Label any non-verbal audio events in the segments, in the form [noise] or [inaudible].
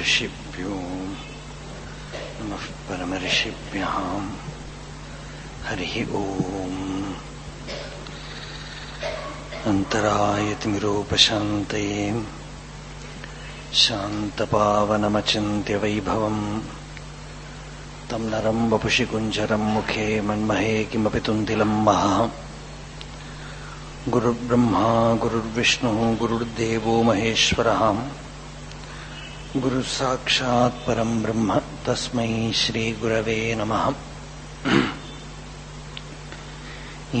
परमर्षिभ्यो नमः परमर्षिभ्याम् हरिः ओम्। अन्तरायतिमिरोपशान्तये। शान्तपावनमचिन्त्यवैभवम्। तं नरम् वपुषि कुञ्जरम् मुखे मन्महे किमपि तुन्तिलम् महा। गुरुर्ब्रह्मा, गुरुर्विष्णुः, गुरुर्देवो महेश्वरः। गुरुः साक्षात् परम् ब्रह्म तस्मै श्रीगुरवे नमः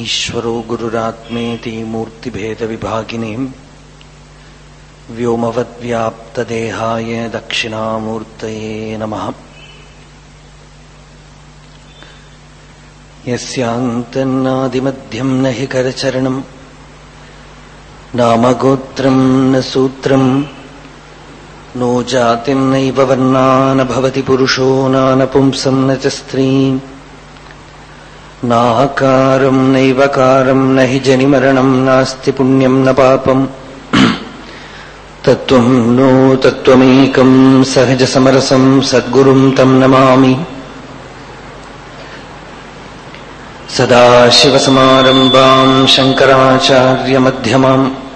ईश्वरो गुरुरात्मेति मूर्तिभेदविभागिनीम् व्योमवद्व्याप्तदेहाय दक्षिणामूर्तये नमः यस्यान्तन्नादिमध्यम् न हि करचरणम् नामगोत्रम् न सूत्रम् नो नैव वर्णा भवति पुरुषो नानपुंसम् न च स्त्रीम्। नाकारम् नैवकारम् न हि जनिमरणम्, नास्ति पुण्यम् न पापम्। [clears throat] तत्त्वम् नो तत्त्वमेकम् सहजसमरसम् सद्गुरुम् तम् नमामि। सदाशिवसमारम्भाम् शङ्कराचार्यमध्यमाम्।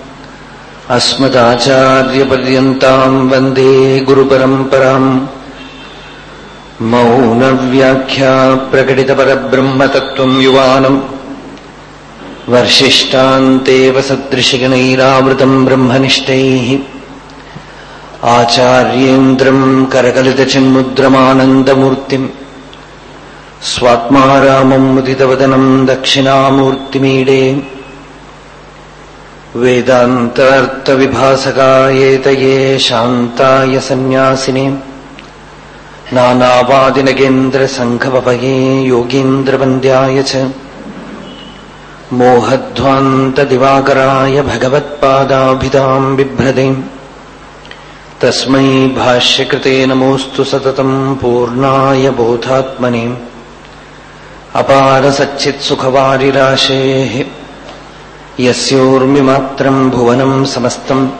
अस्मदाचार्यपर्यन्ताम् वन्दे गुरुपरम्पराम् मौनव्याख्या प्रकटितपरब्रह्मतत्त्वम् युवानम् वर्षिष्टान्तेव सदृशिगणैरावृतम् ब्रह्मनिष्ठैः आचार्येन्द्रम् करकलितचिन्मुद्रमानन्दमूर्तिम् स्वात्मा रामम् मुदितवदनम् दक्षिणामूर्तिमीडे वेदान्तार्थविभासकायेतये शान्ताय सन्न्यासिने नानावादिनगेन्द्रसङ्घपये योगीन्द्रवन्द्याय च मोहध्वान्तदिवाकराय भगवत्पादाभिधाम् बिभ्रदेम् तस्मै भाष्यकृते नमोऽस्तु सततम् पूर्णाय बोधात्मने अपारसच्चित्सुखवारिराशेः യസ്യോർമിമാത്രം ഭുവനം സമസ്തം.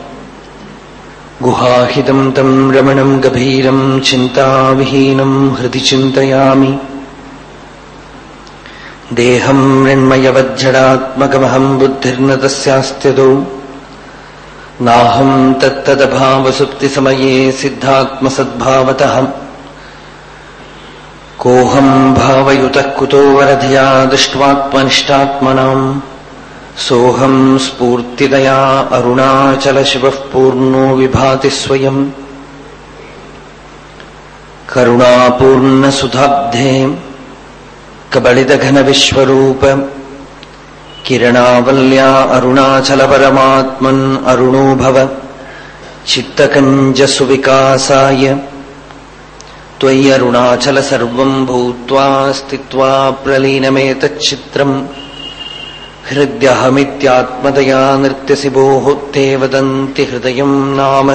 ഗുഹാഹിതം തം രമണം ഗഭീരം ചിന്താവിഹീനം ഹൃദി ചിന്തയാമി. ദേഹം മൃണ്മയവജ്ജടാത്മകമഹം ബുദ്ധിർന തസ്യാസ്ത്യതോ നാഹം തത്തദഭാവസുപ്തിസമയേ സിദ്ധാത്മസദ്ഭാവതഹം. കോഹം ഭാവയുത കുതോ വരധിയാ ദൃഷ്ട്വാത്മനിഷ്ടാത്മനാം. सोऽहम् स्फूर्तिदया अरुणाचलशिवः पूर्णो विभाति स्वयम् करुणापूर्णसुधाब्धे कबलिदघनविश्वरूप किरणावल्या अरुणाचलपरमात्मन् अरुणो भव चित्तकञ्जसुविकासाय त्वय्यरुणाचल सर्वम् भूत्वा स्थित्वा प्रलीनमेतच्चित्रम् हृद्यहमित्यात्मदया नृत्यसि भोः ते वदन्ति हृदयम् नाम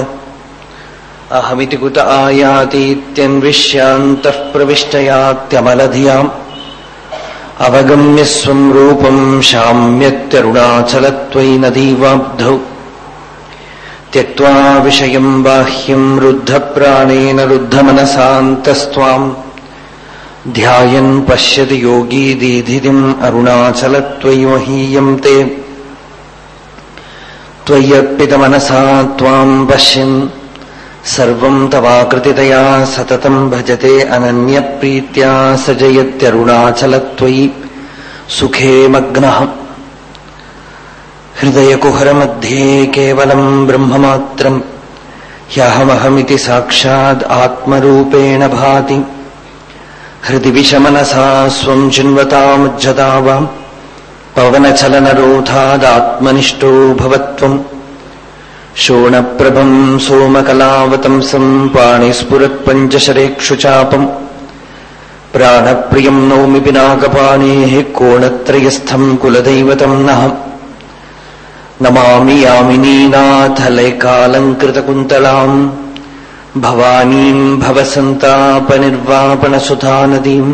अहमिति कुत आयातीत्यन्विष्यान्तः प्रविष्टयात्यमलधियाम् अवगम्य स्वम् रूपम् शाम्यत्यरुणाचलत्वयि नदीवाब्धौ त्यक्त्वा विषयम् बाह्यम् रुद्धप्राणेन रुद्धमनसान्तस्त्वाम् ध्यायन् पश्यति योगी दीधितिम् अरुणाचलत्वयि महीयम् ते त्वय्यर्पितमनसा त्वाम् पश्यन्। सर्वम् तवाकृतितया सततम् भजते अनन्यप्रीत्या स जयत्यरुणाचलत्वयि सुखे मग्नः हृदयकुहरमध्ये केवलम् ब्रह्ममात्रम्। ह्यहमहमिति साक्षात् आत्मरूपेण भाति। हृदि विषमनसा स्वम् चिन्वतामुज्जता वा पवनचलनरोधादात्मनिष्ठो भवत्वम् शोणप्रभम् सोमकलावतंसम् पाणिस्फुरत्पञ्चशरेक्षु चापम् प्राणप्रियम् नौमि पिनाकपाणेः कोणत्रयस्थम् कुलदैवतम् नः नमामि यामिनीनाथलैकालङ्कृतकुन्तलाम् भवानीम् भवसन्तापनिर्वापणसुतानदीम्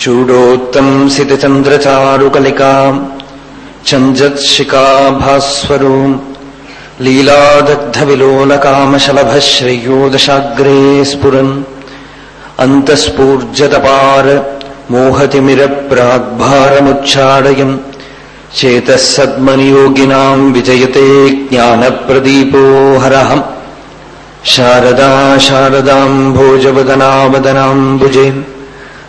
चूडोत्तम्सितचन्द्रचारुकलिकाम् चञ्जत्सिकाभास्वरू लीलादग्धविलोलकामशलभः श्रेयोदशाग्रे स्फुरन् अन्तःस्फूर्जतपार मोहतिमिरप्राग्भारमुच्चाडयन् चेतः सद्मनियोगिनाम् विजयते ज्ञानप्रदीपो हरहम् शारदा शारदाम् भोजवदनावदनाम्बुजे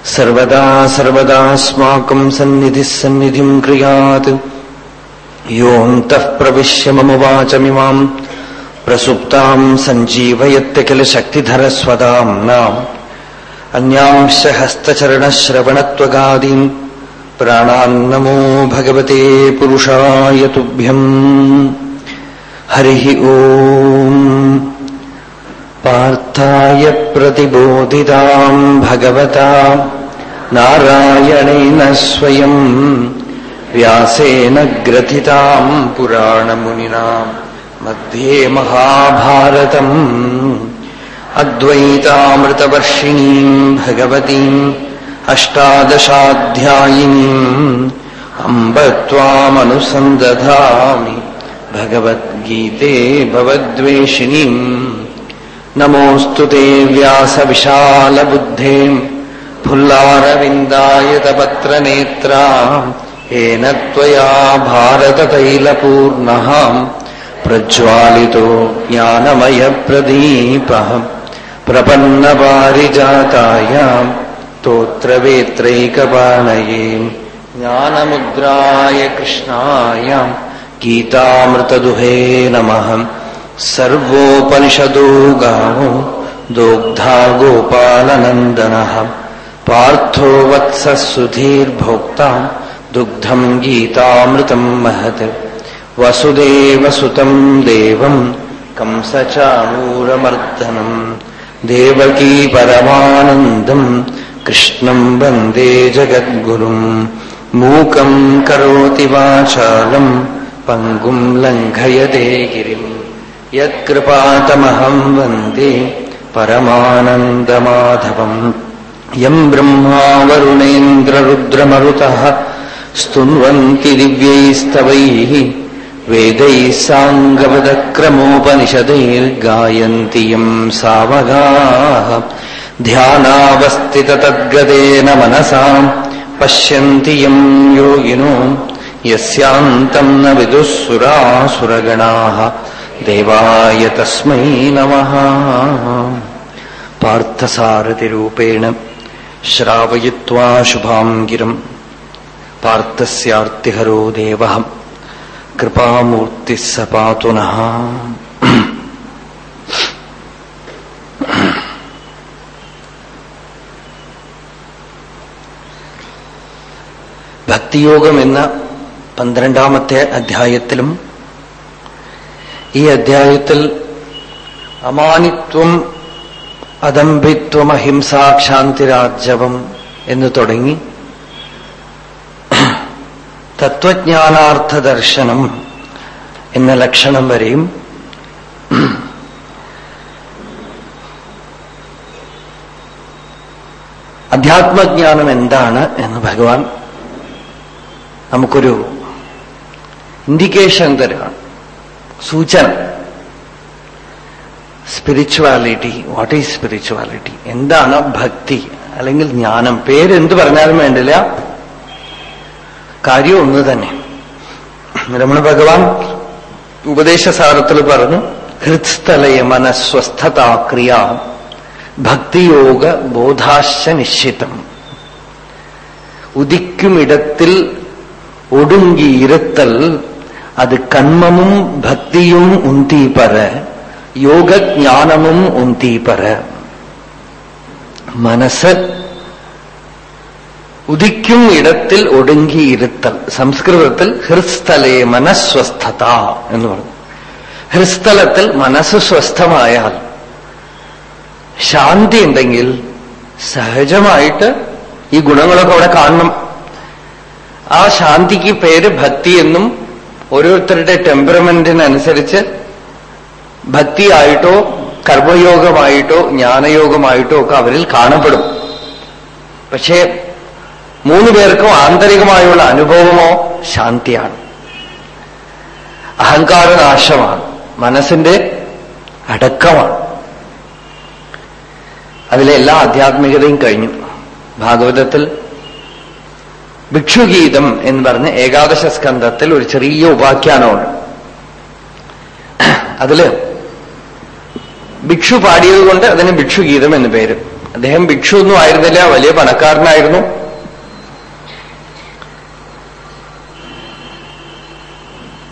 सर्वदा सर्वदास्माकम् सन्निधिः सन्निधिम् क्रियात्। योऽन्तः प्रविश्य मम वाचमिमाम् प्रसुप्ताम् सञ्जीवयत्य किल शक्तिधरस्वदाम्नाम् अन्यांश्च हस्तचरणश्रवणत्वगादीन्। प्राणान्नमो भगवते पुरुषाय तुभ्यम्। हरिः ओम्। पार्थाय प्रतिबोधिताम् भगवता नारायणेन स्वयम् व्यासेन ग्रथिताम् पुराणमुनिना मध्ये महाभारतम् अद्वैतामृतवर्षिणीम् भगवतीम् अष्टादशाध्यायिनीम् अम्ब त्वामनुसन्दधामि भगवद्गीते भवद्वेषिणीम् नमोऽस्तु ते व्यासविशालबुद्धे फुल्लारविन्दायतपत्रनेत्रा येन त्वया भारततैलपूर्णः प्रज्वालितो ज्ञानमयप्रदीपः प्रपन्नपारिजातायाम् स्तोत्रवेत्रैकपाणये ज्ञानमुद्राय कृष्णाय गीतामृतदुहे नमः सर्वोपनिषदो गावो दोग्धा गोपालनन्दनः पार्थो वत्सः सुधीर्भोक्ता दुग्धम् गीतामृतम् महत्। वसुदेवसुतम् देवम् कंसचाणूरमर्दनम् देवकी परमानन्दम् कृष्णम् वंदे जगद्गुरुम् मूकम् करोति वाचालम् पङ्गुम् लङ्घयते गिरिम्। यत्कृपातमहम् वन्दे परमानन्दमाधवम्। यम् ब्रह्मा वरुणेन्द्ररुद्रमरुतः स्तुन्वन्ति दिव्यैस्तवैः वेदैः साङ्गवदक्रमोपनिषदैर्गायन्ति यम् सावगाः। ध्यानावस्थिततद्गतेन मनसाम् पश्यन्ति यम् योगिनो यस्यान्तम् न विदुःसुरासुरगणाः ദേവായ തസ്മൈ നമ. പാർത്ഥസാരഥിരൂപേണ ശ്രാവയിത്വാ ശുഭാം ഗിരം പാർത്ഥസ്യാർത്തിഹരോ ദേവ. കൃപാമൂർത്തി സ ഭക്തിയോഗം എന്ന പന്ത്രണ്ടാമത്തെ അധ്യായത്തിലും ഈ അധ്യായത്തിൽ അമാനിത്വം അദംഭിത്വം അഹിംസാക്ഷാന്തിരാജവം എന്ന് തുടങ്ങി. തത്വജ്ഞാനാർത്ഥ ദർശനം എന്ന ലക്ഷണം വരെയും അധ്യാത്മജ്ഞാനം എന്താണ് എന്ന് ഭഗവാൻ നമുക്കൊരു ഇൻഡിക്കേഷൻ തരുകയാണ് സൂചന. സ്പിരിച്വാലിറ്റി വാട്ട് ഈസ് സ്പിരിച്വാലിറ്റി എന്താണ് ഭക്തി? അല്ലെങ്കിൽ ജ്ഞാനം? പേരെന്ത് പറഞ്ഞാലും വേണ്ടില്ല. കാര്യം ഒന്ന് തന്നെ. രമണ ഭഗവാൻ ഉപദേശസാരത്തിൽ പറഞ്ഞു ഹൃത്സ്ഥലയ മനസ്വസ്ഥതാക്രിയ ഭക്തിയോഗ ബോധാശ്ച നിശ്ചിതം. ഉദിക്കുമിടത്തിൽ ഒടുങ്ങിയിരുത്തൽ അത് കൺമമും ഭക്തിയും ഉന്തീപ്പറ യോഗജ്ഞാനമും ഉന്തീപ്പറ മനസ് ഉദിക്കും ഇടത്തിൽ ഒടുങ്ങിയിരുത്തൽ സംസ്കൃതത്തിൽ ഹൃസ്ഥലേ മനസ്വസ്ഥത എന്ന് പറഞ്ഞു. ഹൃസ്ഥലത്തിൽ മനസ്സ് സ്വസ്ഥമായാൽ ശാന്തി ഉണ്ടെങ്കിൽ സഹജമായിട്ട് ഈ ഗുണങ്ങളൊക്കെ അവിടെ കാണണം. ആ ശാന്തിക്ക് പേര് ഭക്തി എന്നും ഓരോരുത്തരുടെ ടെമ്പറമെന്റിനനുസരിച്ച് ഭക്തിയായിട്ടോ കർമ്മയോഗമായിട്ടോ ജ്ഞാനയോഗമായിട്ടോ ഒക്കെ അവരിൽ കാണപ്പെടും. പക്ഷേ മൂന്ന് പേർക്കും ആന്തരികമായുള്ള അനുഭവമോ ശാന്തിയാണ്. അഹങ്കാരനാശമാണ്. മനസ്സിന്റെ അടക്കമാണ്. അതിലെ എല്ലാ ആധ്യാത്മികതയും കഴിഞ്ഞു. ഭാഗവതത്തിൽ ഭിക്ഷുഗീതം എന്ന് പറഞ്ഞ് ഏകാദശ സ്കന്ധത്തിൽ ഒരു ചെറിയ ഉപാഖ്യാനമുണ്ട്. അതിൽ ഭിക്ഷു പാടിയത് കൊണ്ട് അതിന് ഭിക്ഷുഗീതം എന്ന് പേര്. അദ്ദേഹം ഭിക്ഷു ഒന്നും ആയിരുന്നില്ല വലിയ പണക്കാരനായിരുന്നു.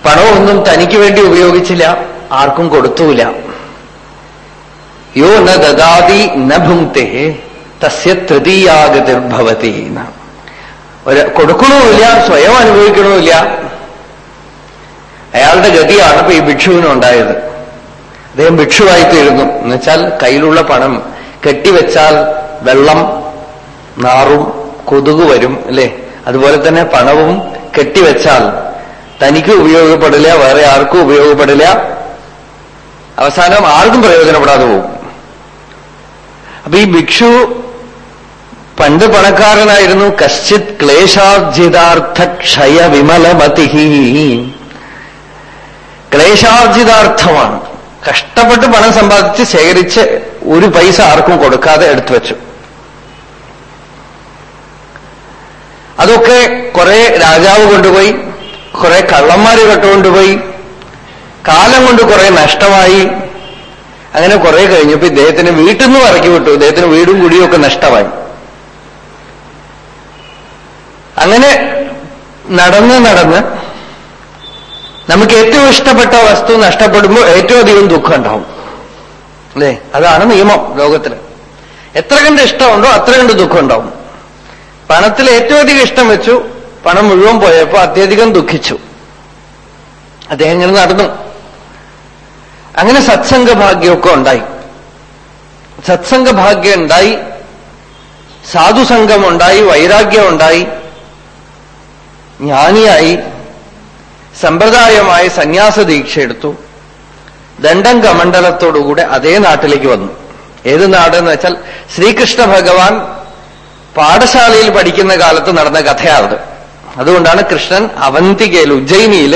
പണമൊന്നും തനിക്ക് വേണ്ടി ഉപയോഗിച്ചില്ല ആർക്കും കൊടുത്തൂല യോ ന ദദാതി തസ്യ തൃതീയാഗതിർഭവതി ഒരു കൊടുക്കണമില്ല സ്വയം അനുഭവിക്കണമില്ല അയാളുടെ ഗതിയാണ് ഇപ്പൊ ഈ ഭിക്ഷുവിനുണ്ടായത് അദ്ദേഹം ഭിക്ഷുവായി തീരുന്നു എന്നുവെച്ചാൽ കയ്യിലുള്ള പണം കെട്ടിവെച്ചാൽ വെള്ളം നാറും കൊതുക് വരും അല്ലേ? അതുപോലെ തന്നെ പണവും കെട്ടിവെച്ചാൽ തനിക്ക് ഉപയോഗപ്പെടില്ല വേറെ ആർക്കും ഉപയോഗപ്പെടില്ല. അവസാനം ആർക്കും പ്രയോജനപ്പെടാതെ പോകും. അപ്പൊ ഈ ഭിക്ഷു പണ്ട് പണക്കാരനായിരുന്നു കശ്ചിത് ക്ലേശാർജിതാർത്ഥ ക്ഷയ വിമലമതി ക്ലേശാർജിതാർത്ഥമാണ്. കഷ്ടപ്പെട്ട് പണം സമ്പാദിച്ച് ശേഖരിച്ച് ഒരു പൈസ ആർക്കും കൊടുക്കാതെ എടുത്തു വെച്ചു. അതൊക്കെ കുറെ രാജാവ് കൊണ്ടുപോയി കുറെ കള്ളന്മാര് കെട്ടുകൊണ്ടുപോയി കാലം കൊണ്ട് കുറെ നഷ്ടമായി. അങ്ങനെ കുറെ കഴിഞ്ഞപ്പോ ഇദ്ദേഹത്തിന് വീട്ടിൽ നിന്ന് ഇറക്കി വിട്ടു. ഇദ്ദേഹത്തിന് വീടും കുടിയും ഒക്കെ നഷ്ടമായി. അങ്ങനെ നടന്ന് നടന്ന് നമുക്ക് ഏറ്റവും ഇഷ്ടപ്പെട്ട വസ്തു നഷ്ടപ്പെടുമ്പോൾ ഏറ്റവും അധികം ദുഃഖം ഉണ്ടാവും. അല്ലേ? അതാണ് നിയമം ലോകത്തിൽ. എത്ര കണ്ട് ഇഷ്ടമുണ്ടോ അത്ര കണ്ട് ദുഃഖം ഉണ്ടാവും. പണത്തിൽ ഏറ്റവും അധികം ഇഷ്ടം വെച്ചു പണം മുഴുവൻ പോയപ്പോ അത്യധികം ദുഃഖിച്ചു. അദ്ദേഹം ഇങ്ങനെ നടന്നു. അങ്ങനെ സത്സംഗഭാഗ്യമൊക്കെ ഉണ്ടായി. സത്സംഗഭാഗ്യം ഉണ്ടായി സാധുസംഗമുണ്ടായി ഉണ്ടായി വൈരാഗ്യം ഉണ്ടായി. ജ്ഞാനിയായി സമ്പ്രദായമായി സന്യാസ ദീക്ഷ എടുത്തു ദണ്ഡം കമണ്ഡലത്തോടുകൂടെ അതേ നാട്ടിലേക്ക് വന്നു. ഏത് നാടെന്ന് വെച്ചാൽ ശ്രീകൃഷ്ണ ഭഗവാൻ പാഠശാലയിൽ പഠിക്കുന്ന കാലത്ത് നടന്ന കഥയാണത്. അതുകൊണ്ടാണ് കൃഷ്ണൻ അവന്തികയിൽ ഉജ്ജയിനിയിൽ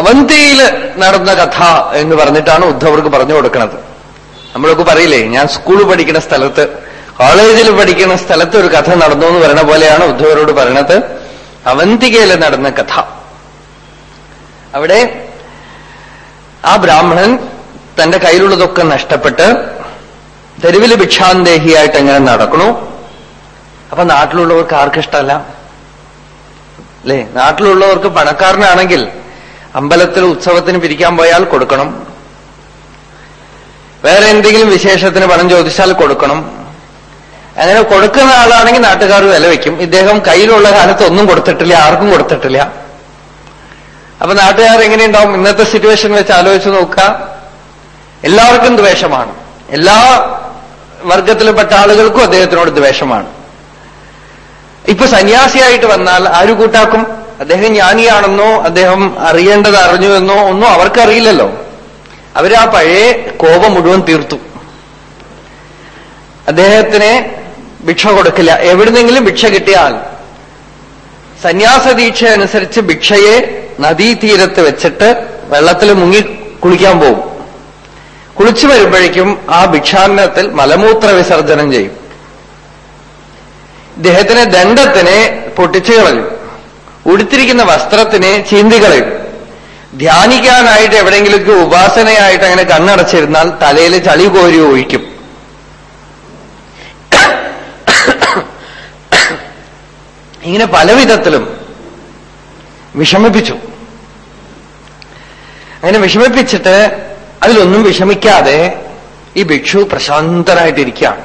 അവന്തിയിൽ നടന്ന കഥ എന്ന് പറഞ്ഞിട്ടാണ് ഉദ്ധവർക്ക് പറഞ്ഞു കൊടുക്കുന്നത് നമ്മളൊക്കെ പറയില്ലേ ഞാൻ സ്കൂൾ പഠിക്കുന്ന സ്ഥലത്ത് കോളേജിൽ പഠിക്കുന്ന സ്ഥലത്ത് ഒരു കഥ നടന്നു എന്ന് പറയുന്ന പോലെയാണ് ഉദ്ധവരോട് പറയണത്. അവന്തികയിൽ നടന്ന കഥ. അവിടെ ആ ബ്രാഹ്മണൻ തന്റെ കയ്യിലുള്ളതൊക്കെ നഷ്ടപ്പെട്ട് തെരുവിൽ ഭിക്ഷാന്തേഹിയായിട്ട് എങ്ങനെ നടക്കണു. അപ്പൊ നാട്ടിലുള്ളവർക്ക് ആർക്കിഷ്ടമല്ല? അല്ലേ? നാട്ടിലുള്ളവർക്ക് പണക്കാരനാണെങ്കിൽ അമ്പലത്തിൽ ഉത്സവത്തിന് പിരിക്കാൻ പോയാൽ കൊടുക്കണം. വേറെ എന്തെങ്കിലും വിശേഷത്തിന് പണം ചോദിച്ചാൽ കൊടുക്കണം. അങ്ങനെ കൊടുക്കുന്ന ആളാണെങ്കിൽ നാട്ടുകാർ വില വയ്ക്കും. ഇദ്ദേഹം കയ്യിലുള്ള കാലത്ത് ഒന്നും കൊടുത്തിട്ടില്ല ആർക്കും കൊടുത്തിട്ടില്ല. അപ്പൊ നാട്ടുകാർ എങ്ങനെയുണ്ടാവും? ഇന്നത്തെ സിറ്റുവേഷൻ വെച്ച് ആലോചിച്ച് നോക്കുക. എല്ലാവർക്കും ദ്വേഷമാണ്. എല്ലാ വർഗത്തിൽപ്പെട്ട ആളുകൾക്കും അദ്ദേഹത്തിനോട് ദ്വേഷമാണ്. ഇപ്പൊ സന്യാസിയായിട്ട് വന്നാൽ ആര് കൂട്ടാക്കും? അദ്ദേഹം ജ്ഞാനിയാണെന്നോ അദ്ദേഹം അറിയേണ്ടത് അറിഞ്ഞു എന്നോ ഒന്നും അവർക്കറിയില്ലല്ലോ. അവരാ പഴയ കോപം മുഴുവൻ തീർത്തു. അദ്ദേഹത്തിന് ഭിക്ഷ കൊടുക്കില്ല. എവിടുന്നെങ്കിലും ഭിക്ഷ കിട്ടിയാൽ സന്യാസ ദീക്ഷ അനുസരിച്ച് ഭിക്ഷയെ നദീതീരത്ത് വെച്ചിട്ട് വെള്ളത്തിൽ മുങ്ങി കുളിക്കാൻ പോകും കുളിച്ചു വരുമ്പോഴേക്കും ആ ഭിക്ഷാന്നത്തിൽ മലമൂത്ര വിസർജനം ചെയ്യും. ഇദ്ദേഹത്തിന് ദണ്ഡത്തിനെ പൊട്ടിച്ചു കളയും. ഉടുത്തിരിക്കുന്ന വസ്ത്രത്തിനെ ചീന്തി കളയും. ധ്യാനിക്കാനായിട്ട് എവിടെയെങ്കിലും ഉപാസനയായിട്ട് അങ്ങനെ കണ്ണടച്ചിരുന്നാൽ തലയിൽ ചളി കോരി ഒഴിക്കും. ഇങ്ങനെ പല വിധത്തിലും വിഷമിപ്പിച്ചു. അങ്ങനെ വിഷമിപ്പിച്ചിട്ട് അതിലൊന്നും വിഷമിക്കാതെ ഈ ഭിക്ഷു പ്രശാന്തനായിട്ടിരിക്കുകയാണ്.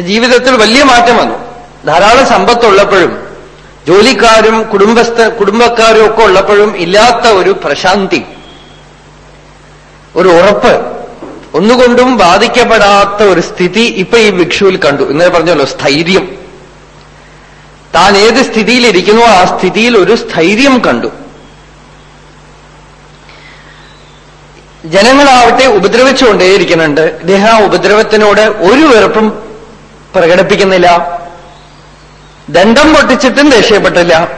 ജീവിതത്തിൽ വലിയ മാറ്റം വന്നു. ധാരാളം സമ്പത്തുള്ളപ്പോഴും ജോലിക്കാരും കുടുംബസ്ഥ കുടുംബക്കാരും ഒക്കെ ഉള്ളപ്പോഴും ഇല്ലാത്ത ഒരു പ്രശാന്തി ഒരു ഉറപ്പ് ഒന്നുകൊണ്ടും ബാധിക്കപ്പെടാത്ത ഒരു സ്ഥിതി ഇപ്പൊ ഈ ഭിക്ഷുവിൽ കണ്ടു. ഇന്നലെ പറഞ്ഞല്ലോ സ്ഥൈര്യം. താൻ ഏത് സ്ഥിതിയിലിരിക്കുന്നു ആ സ്ഥിതിയിൽ ഒരു സ്ഥൈര്യം കണ്ടു. ജനങ്ങളാവട്ടെ ഉപദ്രവിച്ചുകൊണ്ടേയിരിക്കുന്നുണ്ട്. ഇദ്ദേഹം ആ ഉപദ്രവത്തിനോട് ഒരു വെറുപ്പും പ്രകടിപ്പിക്കുന്നില്ല. ദണ്ഡം പൊട്ടിച്ചിട്ടും ദേഷ്യപ്പെട്ടില്ല.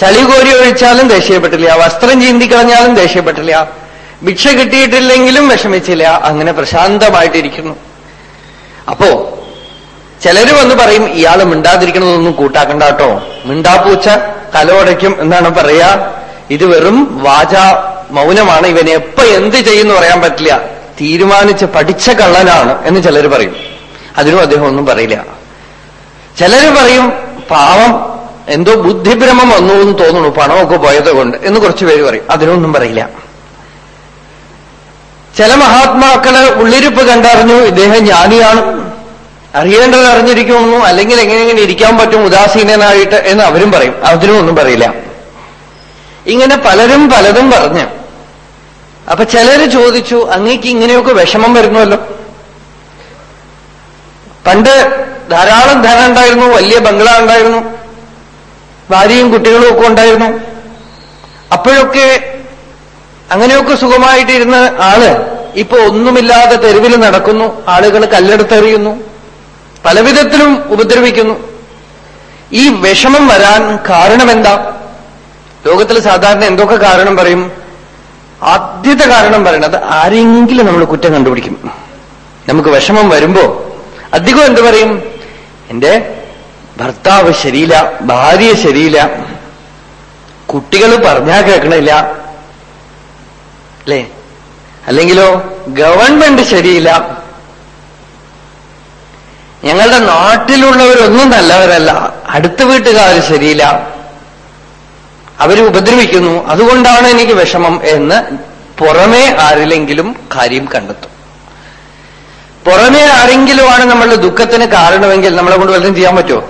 ചളി കോരി ഒഴിച്ചാലും ദേഷ്യപ്പെട്ടില്ല. വസ്ത്രം ചീന്തി കളഞ്ഞാലും ദേഷ്യപ്പെട്ടില്ല. ഭിക്ഷ കിട്ടിയിട്ടില്ലെങ്കിലും വിഷമിച്ചില്ല. അങ്ങനെ പ്രശാന്തമായിട്ടിരിക്കുന്നു. അപ്പോ ചിലര് വന്ന് പറയും ഇയാൾ മിണ്ടാതിരിക്കണതൊന്നും കൂട്ടാക്കണ്ട കേട്ടോ. മിണ്ടാപ്പൂച്ച കലോടയ്ക്കും എന്നാണ് പറയാ. ഇത് വെറും വാച മൗനമാണ്. ഇവനെ എപ്പ എന്ത് ചെയ്യുന്നു പറയാൻ പറ്റില്ല. തീരുമാനിച്ച് പഠിച്ച കള്ളനാണ് എന്ന് ചിലർ പറയും. അതിനും അദ്ദേഹം ഒന്നും പറയില്ല. ചിലര് പറയും പാവം എന്തോ ബുദ്ധിഭ്രമം വന്നു എന്ന് തോന്നുന്നു. പണമൊക്കെ പോയത് കൊണ്ട് എന്ന് കുറച്ചു പേര് പറയും. അതിനൊന്നും പറയില്ല. ചില മഹാത്മാക്കളെ ഉള്ളിരിപ്പ് കണ്ടറിഞ്ഞു. ഇദ്ദേഹം ജ്ഞാനിയാണ്. അറിയേണ്ടത് അറിഞ്ഞിരിക്കുമെന്നും അല്ലെങ്കിൽ എങ്ങനെ എങ്ങനെ ഇരിക്കാൻ പറ്റും ഉദാസീനനായിട്ട് എന്ന് അവരും പറയും. അതിനും ഒന്നും പറയില്ല. ഇങ്ങനെ പലരും പലതും പറഞ്ഞു. അപ്പൊ ചിലര് ചോദിച്ചു അങ്ങേക്ക് ഇങ്ങനെയൊക്കെ വിഷമം വരുന്നുവല്ലോ? പണ്ട് ധാരാളം ധനം ഉണ്ടായിരുന്നു വലിയ ബംഗ്ലാ ഉണ്ടായിരുന്നു ഭാര്യയും കുട്ടികളും ഒക്കെ ഉണ്ടായിരുന്നു. അപ്പോഴൊക്കെ അങ്ങനെയൊക്കെ സുഖമായിട്ടിരുന്ന ആൾ ഇപ്പൊ ഒന്നുമില്ലാതെ തെരുവിൽ നടക്കുന്നു ആളുകൾ കല്ലെടുത്തെറിയുന്നു. പലവിധത്തിലും ഉപദ്രവിക്കുന്നു. ഈ വിഷമം വരാൻ കാരണമെന്താ? ലോകത്തിൽ സാധാരണ എന്തൊക്കെ കാരണം പറയും? ആദ്യത്തെ കാരണം പറയണത് ആരെങ്കിലും നമ്മൾ കുറ്റം കണ്ടുപിടിക്കും. നമുക്ക് വിഷമം വരുമ്പോ അധികം എന്ത് പറയും? എന്റെ ഭർത്താവ് ശരിയില്ല ഭാര്യ ശരിയില്ല കുട്ടികൾ പറഞ്ഞാ കേൾക്കണില്ല അല്ലേ? അല്ലെങ്കിലോ ഗവൺമെന്റ് ശരിയില്ല ഞങ്ങളുടെ നാട്ടിലുള്ളവരൊന്നും നല്ലവരല്ല അടുത്ത വീട്ടുകാർ ശരിയില്ല. അവർ ഉപദ്രവിക്കുന്നു. അതുകൊണ്ടാണ് എനിക്ക് വിഷമം എന്ന് പുറമേ ആരിലെങ്കിലും കാര്യം കണ്ടെത്തും. പുറമേ ആരെങ്കിലുമാണ് നമ്മളുടെ ദുഃഖത്തിന് കാരണമെങ്കിൽ നമ്മളെ കൊണ്ട് വല്ലതും ചെയ്യാൻ പറ്റുമോ?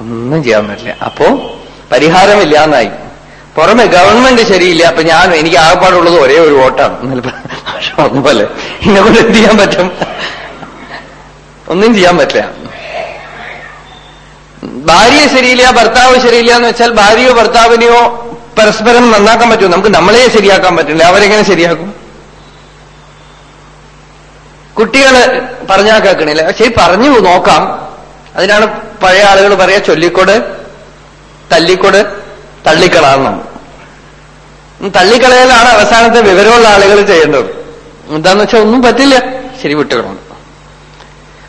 ഒന്നും ചെയ്യാൻ പറ്റില്ല. അപ്പോ പരിഹാരമില്ല എന്നായി പുറമെ ഗവൺമെന്റ് ശരിയില്ല. അപ്പൊ ഞാൻ എനിക്ക് ആകപ്പാടുള്ളത് ഒരേ ഒരു വോട്ടാണ്. ഒന്നുപോലെ എന്നെ കൊണ്ട് എന്ത് ചെയ്യാൻ പറ്റും? ഒന്നും ചെയ്യാൻ പറ്റില്ല. ഭാര്യ ശരിയില്ല ഭർത്താവ് ശരിയില്ല എന്ന് വെച്ചാൽ ഭാര്യയോ ഭർത്താവിനെയോ പരസ്പരം നന്നാക്കാൻ പറ്റുമോ നമുക്ക് നമ്മളെ ശരിയാക്കാൻ പറ്റില്ല. അവരെങ്ങനെ ശരിയാക്കും? കുട്ടികൾ പറഞ്ഞാൽ കേൾക്കണില്ല. ശരി പറഞ്ഞു നോക്കാം. അതിനാണ് പഴയ ആളുകൾ പറയാ ചൊല്ലിക്കൊട് തല്ലിക്കൊട് തള്ളിക്കളാണ് തള്ളിക്കളയലാണ് അവസാനത്തെ വിവരമുള്ള ആളുകൾ ചെയ്യേണ്ടത്. എന്താന്ന് വെച്ചാൽ ഒന്നും പറ്റില്ല. ശരി വിട്ടുകളാണ്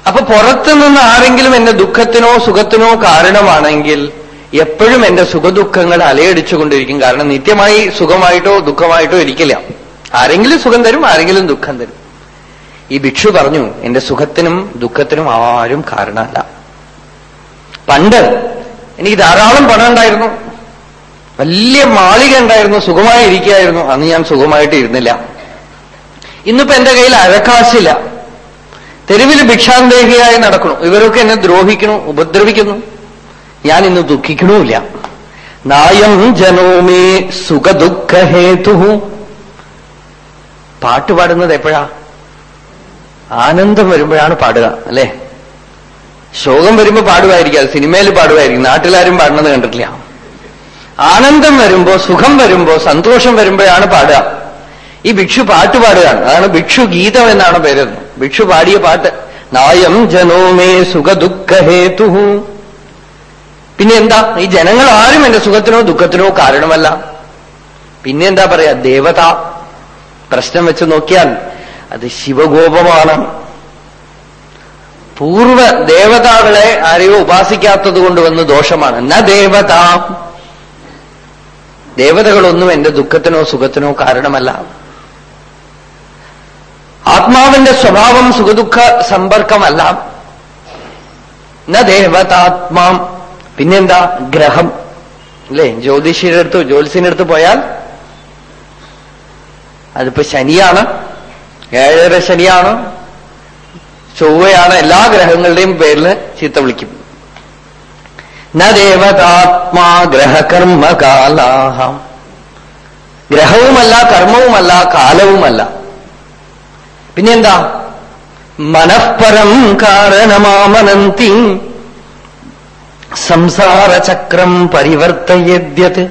അപ്പൊ പുറത്തു നിന്ന് ആരെങ്കിലും എന്റെ ദുഃഖത്തിനോ സുഖത്തിനോ കാരണമാണെങ്കിൽ എപ്പോഴും എന്റെ സുഖദുഃഖങ്ങൾ അലയടിച്ചുകൊണ്ടിരിക്കും. കാരണം നിത്യമായി സുഖമായിട്ടോ ദുഃഖമായിട്ടോ ഇരിക്കില്ല. ആരെങ്കിലും സുഖം തരും ആരെങ്കിലും ദുഃഖം തരും. ഈ ഭിക്ഷു പറഞ്ഞു എന്റെ സുഖത്തിനും ദുഃഖത്തിനും ആരും കാരണമല്ല. പണ്ട് എനിക്ക് ധാരാളം പണം ഉണ്ടായിരുന്നു. വലിയ മാളിക ഉണ്ടായിരുന്നു സുഖമായി ഇരിക്കുകയായിരുന്നു അന്ന് ഞാൻ സുഖമായിട്ട് ഇരുന്നില്ല. ഇന്നിപ്പോ എന്റെ കയ്യിൽ അഴക്കാശില്ല തെരുവിൽ ഭിക്ഷാന്തേഹിയായി നടക്കണം ഇവരൊക്കെ എന്നെ ദ്രോഹിക്കണു ഉപദ്രവിക്കുന്നു. ഞാൻ ഇന്ന് ദുഃഖിക്കണമില്ല നായം ജനോമേ സുഖദുഃഖഹേതു പാട്ട് പാടുന്നത് എപ്പോഴാ? ആനന്ദം വരുമ്പോഴാണ് പാടുക അല്ലേ? ശോകം വരുമ്പോ പാടുമായിരിക്കും അത് സിനിമയിൽ പാടുമായിരിക്കും നാട്ടിലാരും പാടുന്നത് കണ്ടിട്ടില്ല. ആനന്ദം വരുമ്പോ സുഖം വരുമ്പോ സന്തോഷം വരുമ്പോഴാണ് പാടുക. ഈ ഭിക്ഷു പാട്ട് പാടുകയാണ്. അതാണ് ഭിക്ഷു ഗീതം എന്നാണ് പേരുന്നത്. ഭിക്ഷു പാടിയ പാട്ട് നായം ജനോമേ സുഖദുഃഖഹേതു പിന്നെ എന്താ? ഈ ജനങ്ങൾ ആരും എന്റെ സുഖത്തിനോ ദുഃഖത്തിനോ കാരണമല്ല. പിന്നെ എന്താ പറയാ? ദേവത. പ്രശ്നം വെച്ച് നോക്കിയാൽ അത് ശിവകോപമാണ്. പൂർവ ദേവതാകളെ ആരെയോ ഉപാസിക്കാത്തത് കൊണ്ട് വന്ന് ദോഷമാണ്. ന ദേവത. ദേവതകളൊന്നും എന്റെ ദുഃഖത്തിനോ സുഖത്തിനോ കാരണമല്ല. ആത്മാവിന്റെ സ്വഭാവം സുഖദുഃഖ സമ്പർക്കമല്ല. ന ദേവതാത്മാം. പിന്നെന്താ? ഗ്രഹം. അല്ലേ? ജ്യോതിഷിയുടെ അടുത്ത് ജ്യോത്സ്യന്റെ അടുത്ത് പോയാൽ അതിപ്പോ ശനിയാണ്. ഏഴര ശനിയാണ്. ചൊവ്വയാണ്. എല്ലാ ഗ്രഹങ്ങളുടെയും പേരിൽ ചീത്ത വിളിക്കും. ന ദേവതാത്മാ ഗ്രഹകർമ്മകാലാഹ. ഗ്രഹവുമല്ല കർമ്മവുമല്ല കാലവുമല്ല. പിന്നെന്താ? മനഃപരം കാരണമാമനന്തി സംസാരചക്രം പരിവർത്തയദ്യത്.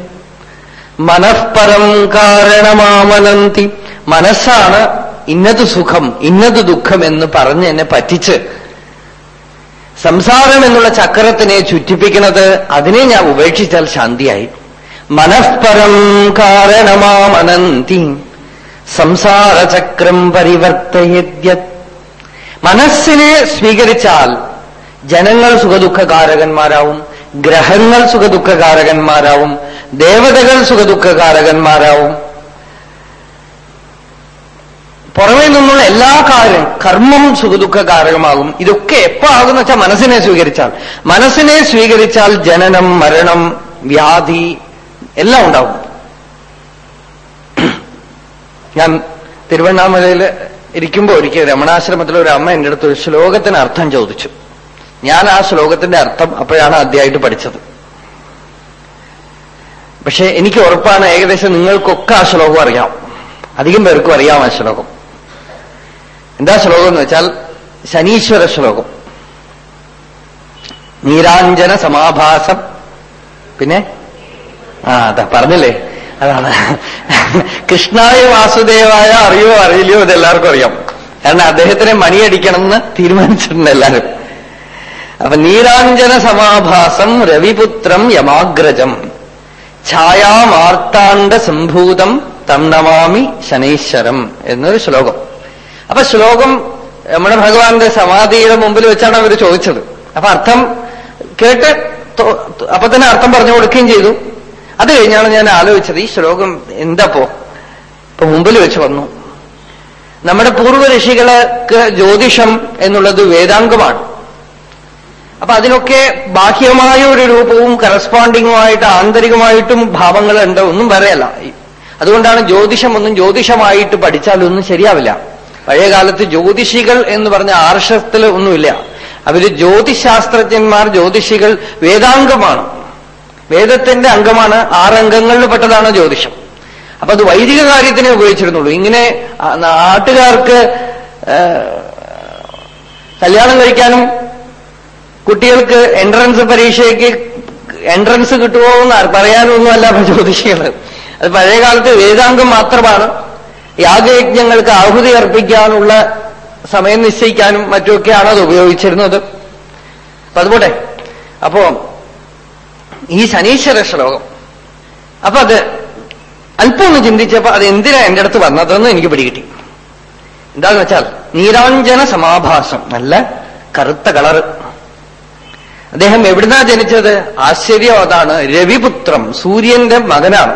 മനഃപരം കാരണമാമനന്തി മനസ്സാണ് ഇന്നത് സുഖം ഇന്നത് ദുഃഖം എന്ന് പറഞ്ഞ് എന്നെ പറ്റിച്ച് സംസാരം എന്നുള്ള ചക്രത്തിനെ ചുറ്റിപ്പിക്കുന്നത് അതിനെ ഞാൻ ഉപേക്ഷിച്ചാൽ ശാന്തിയായി. മനഃപരം കാരണമാമനന്തി സംസാരചക്രം പരിവർത്തയദ്യ മനസ്സിനെ സ്വീകരിച്ചാൽ ജനങ്ങൾ സുഖദുഃഖകാരകന്മാരാവും ഗ്രഹങ്ങൾ സുഖദുഃഖകാരകന്മാരാവും ദേവതകൾ സുഖദുഃഖകാരകന്മാരാവും. പുറമേ നിന്നുള്ള എല്ലാ കാര്യം കർമ്മം സുഖദുഃഖകാരകമാകും. ഇതൊക്കെ എപ്പോ ആകുന്ന വെച്ചാൽ മനസ്സിനെ സ്വീകരിച്ചാൽ. മനസ്സിനെ സ്വീകരിച്ചാൽ ജനനം മരണം വ്യാധി എല്ലാം ഉണ്ടാവും ഞാൻ തിരുവണ്ണാമലയിൽ ഇരിക്കുമ്പോൾ ഒരിക്കൽ രമണാശ്രമത്തിലെ ഒരു അമ്മ എന്റെ അടുത്ത് ഒരു ശ്ലോകത്തിന് അർത്ഥം ചോദിച്ചു. ഞാൻ ആ ശ്ലോകത്തിന്റെ അർത്ഥം അപ്പോഴാണ് ആദ്യമായിട്ട് പഠിച്ചത്. പക്ഷെ എനിക്ക് ഉറപ്പാണ് ഏകദേശം നിങ്ങൾക്കൊക്കെ ആ ശ്ലോകം അറിയാം. അധികം പേർക്കും അറിയാം ആ ശ്ലോകം. എന്താ ശ്ലോകം എന്ന് വെച്ചാൽ ശനീശ്വര ശ്ലോകം. നീരാഞ്ജന സമാഭാസം. പിന്നെ? ആ അതാ പറഞ്ഞില്ലേ? അതാണ്. കൃഷ്ണായ വാസുദേവായ അറിയോ അറിയില്ലയോ ഇതെല്ലാവർക്കും അറിയാം. കാരണം അദ്ദേഹത്തിനെ മണിയടിക്കണം എന്ന് തീരുമാനിച്ചിട്ടുണ്ട് എല്ലാവരും. അപ്പൊ നീരാഞ്ജന സമാഭാസം രവിപുത്രം യമാഗ്രജം. ഛായാമാർത്താണ്ഡ സംഭൂതം തം നമാമി ശനൈശ്വരം എന്നൊരു ശ്ലോകം. അപ്പൊ ശ്ലോകം നമ്മുടെ ഭഗവാന്റെ സമാധിയുടെ മുമ്പിൽ വെച്ചാണ് അവർ ചോദിച്ചത്. അപ്പൊ അർത്ഥം കേട്ട് അപ്പൊ തന്നെ അർത്ഥം പറഞ്ഞു കൊടുക്കുകയും ചെയ്തു. അത് കഴിഞ്ഞാണ് ഞാൻ ആലോചിച്ചത് ഈ ശ്ലോകം എന്താപ്പോ? ഇപ്പൊ മുമ്പിൽ വെച്ച് വന്നു. നമ്മുടെ പൂർവ ഋഷികൾക്ക് ജ്യോതിഷം എന്നുള്ളത് വേദാംഗമാണ്. അപ്പൊ അതിനൊക്കെ ബാഹ്യമായ ഒരു രൂപവും കറസ്പോണ്ടിങ്ങുമായിട്ട് ആന്തരികമായിട്ടും ഭാവങ്ങൾ ഉണ്ടോ ഒന്നും പറയല്ല. അതുകൊണ്ടാണ് ജ്യോതിഷം ഒന്നും ജ്യോതിഷമായിട്ട് പഠിച്ചാലൊന്നും ശരിയാവില്ല. പഴയ കാലത്ത് ജ്യോതിഷികൾ എന്ന് പറഞ്ഞ ആർഷത്തിൽ ഒന്നുമില്ല. അവർ ജ്യോതിശാസ്ത്രജ്ഞന്മാർ ജ്യോതിഷികൾ വേദാംഗമാണ്. വേദത്തിന്റെ അംഗമാണ് ആറംഗങ്ങളിൽ പെട്ടതാണ് ജ്യോതിഷം. അപ്പൊ അത് വൈദിക കാര്യത്തിനെ ഉപയോഗിച്ചിരുന്നുള്ളൂ. ഇങ്ങനെ നാട്ടുകാർക്ക് കല്യാണം കഴിക്കാനും കുട്ടികൾക്ക് എൻട്രൻസ് പരീക്ഷയ്ക്ക് എൻട്രൻസ് കിട്ടുമോ എന്ന് പറയാനൊന്നുമല്ല ജ്യോതിഷികൾ അത് പഴയ കാലത്ത് വേദാംഗം മാത്രമാണ്. യാഗയജ്ഞങ്ങൾക്ക് ആഹുതി അർപ്പിക്കാനുള്ള സമയം നിശ്ചയിക്കാനും മറ്റുമൊക്കെയാണ് അത് ഉപയോഗിച്ചിരുന്നത്. അപ്പൊ അതുപോട്ടെ. അപ്പോ ഈ ശനീശ്വര ശ്ലോകം. അപ്പൊ അത് അല്പം ഒന്ന് ചിന്തിച്ചപ്പോ അത് എന്തിനാ എന്റെ അടുത്ത് വന്നതെന്ന് എനിക്ക് പിടികിട്ടി. എന്താന്ന് വെച്ചാൽ നീരാഞ്ജന സമാഭാസം നല്ല കറുത്ത കളറ്. അദ്ദേഹം എവിടുന്നാ ജനിച്ചത്? ആശ്ചര്യം അതാണ്. രവിപുത്രം സൂര്യന്റെ മകനാണ്.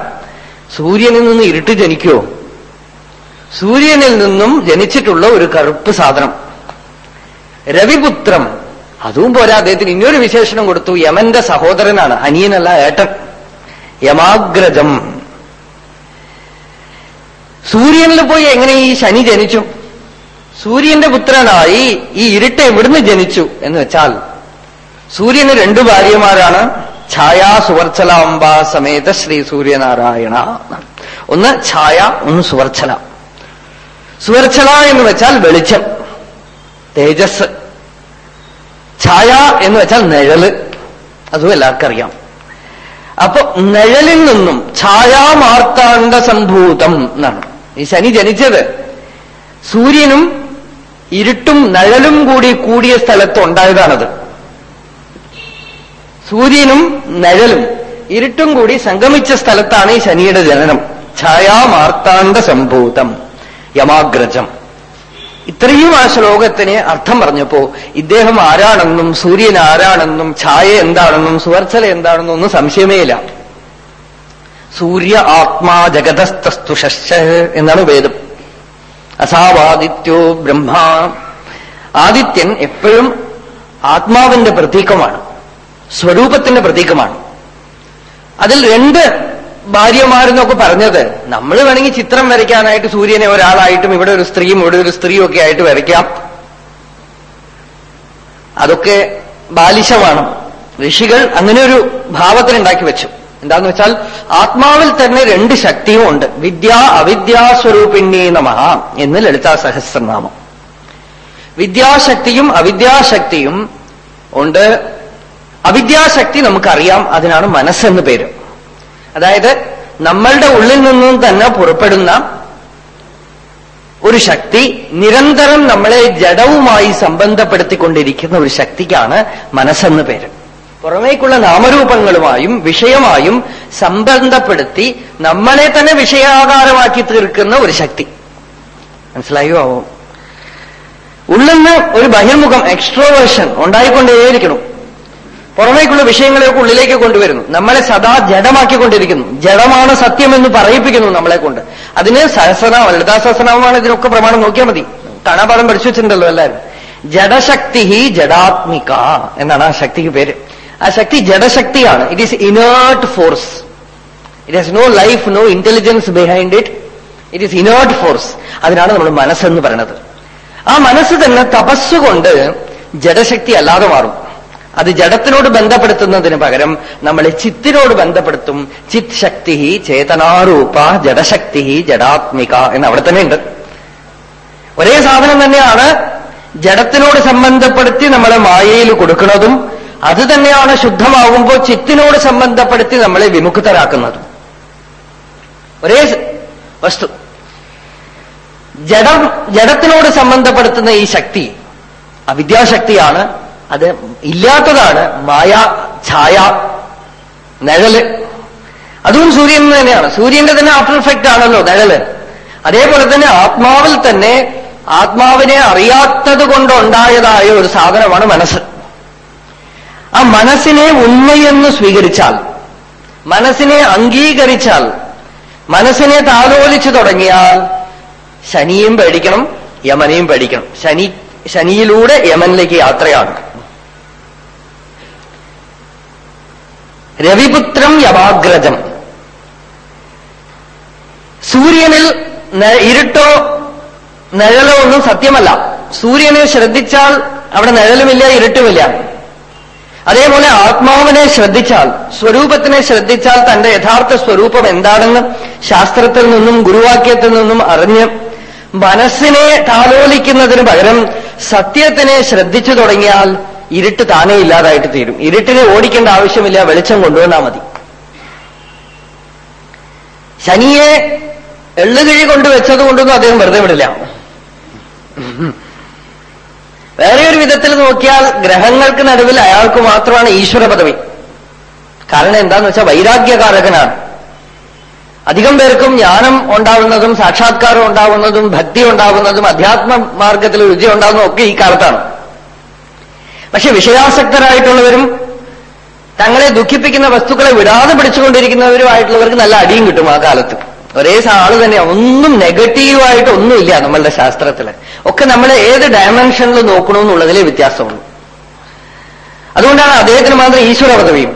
സൂര്യനിൽ നിന്ന് ഇരുട്ട് ജനിക്കുമോ സൂര്യനിൽ നിന്നും ജനിച്ചിട്ടുള്ള ഒരു കറുപ്പ് സാധനം. രവിപുത്രം അതും പോരാ. അദ്ദേഹത്തിന് ഇനിയൊരു വിശേഷണം കൊടുത്തു. യമന്റെ സഹോദരനാണ് അനിയനല്ല ഏട്ടൻ. യമാഗ്രജം. സൂര്യനിൽ പോയി എങ്ങനെ ഈ ശനി ജനിച്ചു? സൂര്യന്റെ പുത്രനായി ഈ ഇരുട്ട് എവിടുന്ന് ജനിച്ചു എന്ന് വെച്ചാൽ സൂര്യന് രണ്ടു ഭാര്യമാരാണ്. ഛായാ സുവർച്ചലാംബ സമേത ശ്രീ സൂര്യനാരായണ. ഒന്ന് ഛായ ഒന്ന് സുവർച്ചല സുവർച്ചല എന്ന് വെച്ചാൽ വെളിച്ചം. തേജസ്. ഛായ എന്ന് വെച്ചാൽ നിഴൽ. അതും എല്ലാവർക്കും അറിയാം അപ്പൊ നിഴലിൽ നിന്നും ഛായാമാർത്താണ്ട സംഭൂതം എന്നാണ്. ഈ ശനി ജനിച്ചത്. സൂര്യനും ഇരുട്ടും നിഴലും കൂടി കൂടിയ സ്ഥലത്ത് ഉണ്ടായതാണത്. സൂര്യനും നിഴലും ഇരുട്ടും കൂടി സംഗമിച്ച സ്ഥലത്താണ് ഈ ശനിയുടെ ജനനം. ഛായാമാർത്താണ്ട സംഭൂതം. യമാഗ്രജം. ഇത്രയും ആ ശ്ലോകത്തിന് അർത്ഥം പറഞ്ഞപ്പോ ഇദ്ദേഹം ആരാണെന്നും സൂര്യൻ ആരാണെന്നും ഛായ എന്താണെന്നും സുവർച്ചല എന്താണെന്നും ഒന്നും സംശയമേ ഇല്ല സൂര്യ ആത്മാ ജഗതസ്തുഷ എന്നാണ് വേദം അസാവാദിത്യോ ബ്രഹ്മാ. ആദിത്യൻ എപ്പോഴും ആത്മാവിന്റെ പ്രതീകമാണ്. സ്വരൂപത്തിന്റെ പ്രതീകമാണ്. അതിൽ രണ്ട് ഭാര്യമാരെന്നൊക്കെ പറഞ്ഞത്. നമ്മൾ വേണമെങ്കിൽ ചിത്രം വരയ്ക്കാനായിട്ട് സൂര്യനെ ഒരാളായിട്ടും ഇവിടെ ഒരു സ്ത്രീയും ഇവിടെ ഒരു സ്ത്രീയും ഒക്കെ ആയിട്ട് വരയ്ക്കാം. അതൊക്കെ ബാലിശമാണ്. ഋഷികൾ അങ്ങനെ ഒരു ഭാവത്തിനുണ്ടാക്കി വെച്ചു. എന്താന്ന് വെച്ചാൽ ആത്മാവിൽ തന്നെ രണ്ട് ശക്തിയും ഉണ്ട്. വിദ്യ അവിദ്യാസ്വരൂപിണി നമ എന്ന് ലളിതാ സഹസ്രനാമം. വിദ്യാശക്തിയും അവിദ്യാശക്തിയും ഉണ്ട്. അവിദ്യാശക്തി നമുക്കറിയാം. അതിനാണ് മനസ്സെന്ന് പേര്. അതായത് നമ്മളുടെ ഉള്ളിൽ നിന്നും തന്നെ പുറപ്പെടുന്ന ഒരു ശക്തി നിരന്തരം നമ്മളെ ജഡവുമായി സംബന്ധപ്പെടുത്തിക്കൊണ്ടിരിക്കുന്ന ഒരു ശക്തിക്കാണ് മനസ്സെന്ന് പേര്. പുറമേക്കുള്ള നാമരൂപങ്ങളുമായും വിഷയമായും സംബന്ധപ്പെടുത്തി നമ്മളെ തന്നെ വിഷയാകാരമാക്കി തീർക്കുന്ന ഒരു ശക്തി. മനസ്സിലായോ? ആവോ ഉള്ളിന്ന് ഒരു ബഹിർമുഖം എക്സ്ട്രോവേഷൻ ഉണ്ടായിക്കൊണ്ടേയിരിക്കണം. പുറമേക്കുള്ള വിഷയങ്ങളെയൊക്കെ ഉള്ളിലേക്ക് കൊണ്ടുവരുന്നു. നമ്മളെ സദാ ജഡമാക്കിക്കൊണ്ടിരിക്കുന്നു. ജഡമാണ് സത്യമെന്ന് പറയിപ്പിക്കുന്നു നമ്മളെ കൊണ്ട്. അതിന് സഹസ്രനാമം ലളിതാ സഹസ്രനാമമാണ് ഇതിനൊക്കെ പ്രമാണം നോക്കിയാൽ മതി. കാണാപാഠം പഠിച്ചു വെച്ചിട്ടുണ്ടല്ലോ എല്ലാവരും. ജഡശക്തി ജഡാത്മിക എന്നാണ് ആ ശക്തിക്ക് പേര്. ആ ശക്തി ജഡശക്തിയാണ്. It is inert force it has no life no intelligence behind it it is inert force അതിനാണ് നമ്മൾ മനസ്സെന്ന് പറയുന്നത്. ആ മനസ്സ് തന്നെ തപസ്സുകൊണ്ട് ജഡശക്തി അല്ലാതെ മാറും. അത് ജഡത്തിനോട് ബന്ധപ്പെടുത്തുന്നതിന് പകരം നമ്മൾ ചിത്തിനോട് ബന്ധപ്പെടുത്തും. ചിത് ശക്തി ചേതനാരൂപ ജഡശക്തി ജഡാത്മിക എന്ന് അവിടെ തന്നെ ഉണ്ട് ഒരേ സാധനം തന്നെയാണ് ജഡത്തിനോട് സംബന്ധപ്പെടുത്തി നമ്മളെ മായയിൽ കൊടുക്കുന്നതും അത് തന്നെയാണ് ശുദ്ധമാകുമ്പോൾ ചിത്തിനോട് സംബന്ധപ്പെടുത്തി നമ്മളെ വിമുക്തരാക്കുന്നതും. ഒരേ വസ്തു. ജഡം ജഡത്തിനോട് സംബന്ധപ്പെടുത്തുന്ന ഈ ശക്തി അവിദ്യാശക്തിയാണ്. അത് ഇല്ലാത്തതാണ് മായ ഛായ നിഴൽ. അതും സൂര്യൻ തന്നെയാണ്. സൂര്യന്റെ തന്നെ ആഫ്റ്റർ ഇഫക്റ്റ് ആണല്ലോ നിഴൽ. അതേപോലെ തന്നെ ആത്മാവിൽ തന്നെ ആത്മാവിനെ അറിയാത്തത് കൊണ്ടുണ്ടായതായ ഒരു സാധനമാണ് മനസ്സ്. ആ മനസ്സിനെ ഉണ്മയെന്ന് സ്വീകരിച്ചാൽ മനസ്സിനെ അംഗീകരിച്ചാൽ മനസ്സിനെ താലോലിച്ചു തുടങ്ങിയാൽ ശനിയും പേടിക്കണം യമനെയും പേടിക്കണം. ശനി ശനിയിലൂടെ യമനിലേക്ക് യാത്രയാണ്. രവിപുത്രം യവാഗ്രജം. സൂര്യനിൽ ഇരുട്ടോ നിഴലോ ഒന്നും സത്യമല്ല. സൂര്യനെ ശ്രദ്ധിച്ചാൽ അവിടെ നിഴലുമില്ല ഇരുട്ടുമില്ല. അതേപോലെ ആത്മാവിനെ ശ്രദ്ധിച്ചാൽ സ്വരൂപത്തിനെ ശ്രദ്ധിച്ചാൽ തന്റെ യഥാർത്ഥ സ്വരൂപം എന്താണെന്ന് ശാസ്ത്രത്തിൽ നിന്നും ഗുരുവാക്യത്തിൽ നിന്നും അറിഞ്ഞ് മനസ്സിനെ താലോലിക്കുന്നതിന് പകരം സത്യത്തിനെ ശ്രദ്ധിച്ചു തുടങ്ങിയാൽ ഇരുട്ട് താനേ ഇല്ലാതായിട്ട് തീരും. ഇരുട്ടിനെ ഓടിക്കേണ്ട ആവശ്യമില്ല വെളിച്ചം കൊണ്ടുവന്നാൽ മതി. ശനിയെ എള്ളുകിഴി കൊണ്ടുവച്ചത് കൊണ്ടൊന്നും അദ്ദേഹം വെറുതെ വിടില്ല. വേറെ ഒരു വിധത്തിൽ നോക്കിയാൽ ഗ്രഹങ്ങൾക്ക് നടുവിൽ അയാൾക്ക് മാത്രമാണ് ഈശ്വര പദവി. കാരണം എന്താന്ന് വെച്ചാൽ വൈരാഗ്യകാരകനാണ്. അധികം പേർക്കും ജ്ഞാനം ഉണ്ടാവുന്നതും സാക്ഷാത്കാരം ഉണ്ടാവുന്നതും ഭക്തി ഉണ്ടാവുന്നതും അധ്യാത്മ മാർഗത്തിൽ രുചി ഉണ്ടാവുന്നതും ഒക്കെ ഈ കാലത്താണ്. പക്ഷെ വിഷയാസക്തരായിട്ടുള്ളവരും തങ്ങളെ ദുഃഖിപ്പിക്കുന്ന വസ്തുക്കളെ വിടാതെ പിടിച്ചുകൊണ്ടിരിക്കുന്നവരുമായിട്ടുള്ളവർക്ക് നല്ല അടിയും കിട്ടും ആ കാലത്ത്. ഒരേ ആൾ തന്നെ ഒന്നും നെഗറ്റീവായിട്ട് ഒന്നുമില്ല നമ്മളുടെ ശാസ്ത്രത്തിൽ ഒക്കെ നമ്മൾ ഏത് ഡയമെൻഷനിൽ നോക്കണമെന്നുള്ളതിലെ വ്യത്യാസമുള്ളൂ. അതുകൊണ്ടാണ് അദ്ദേഹത്തിന് മാത്രം ഈശ്വര പദവിയും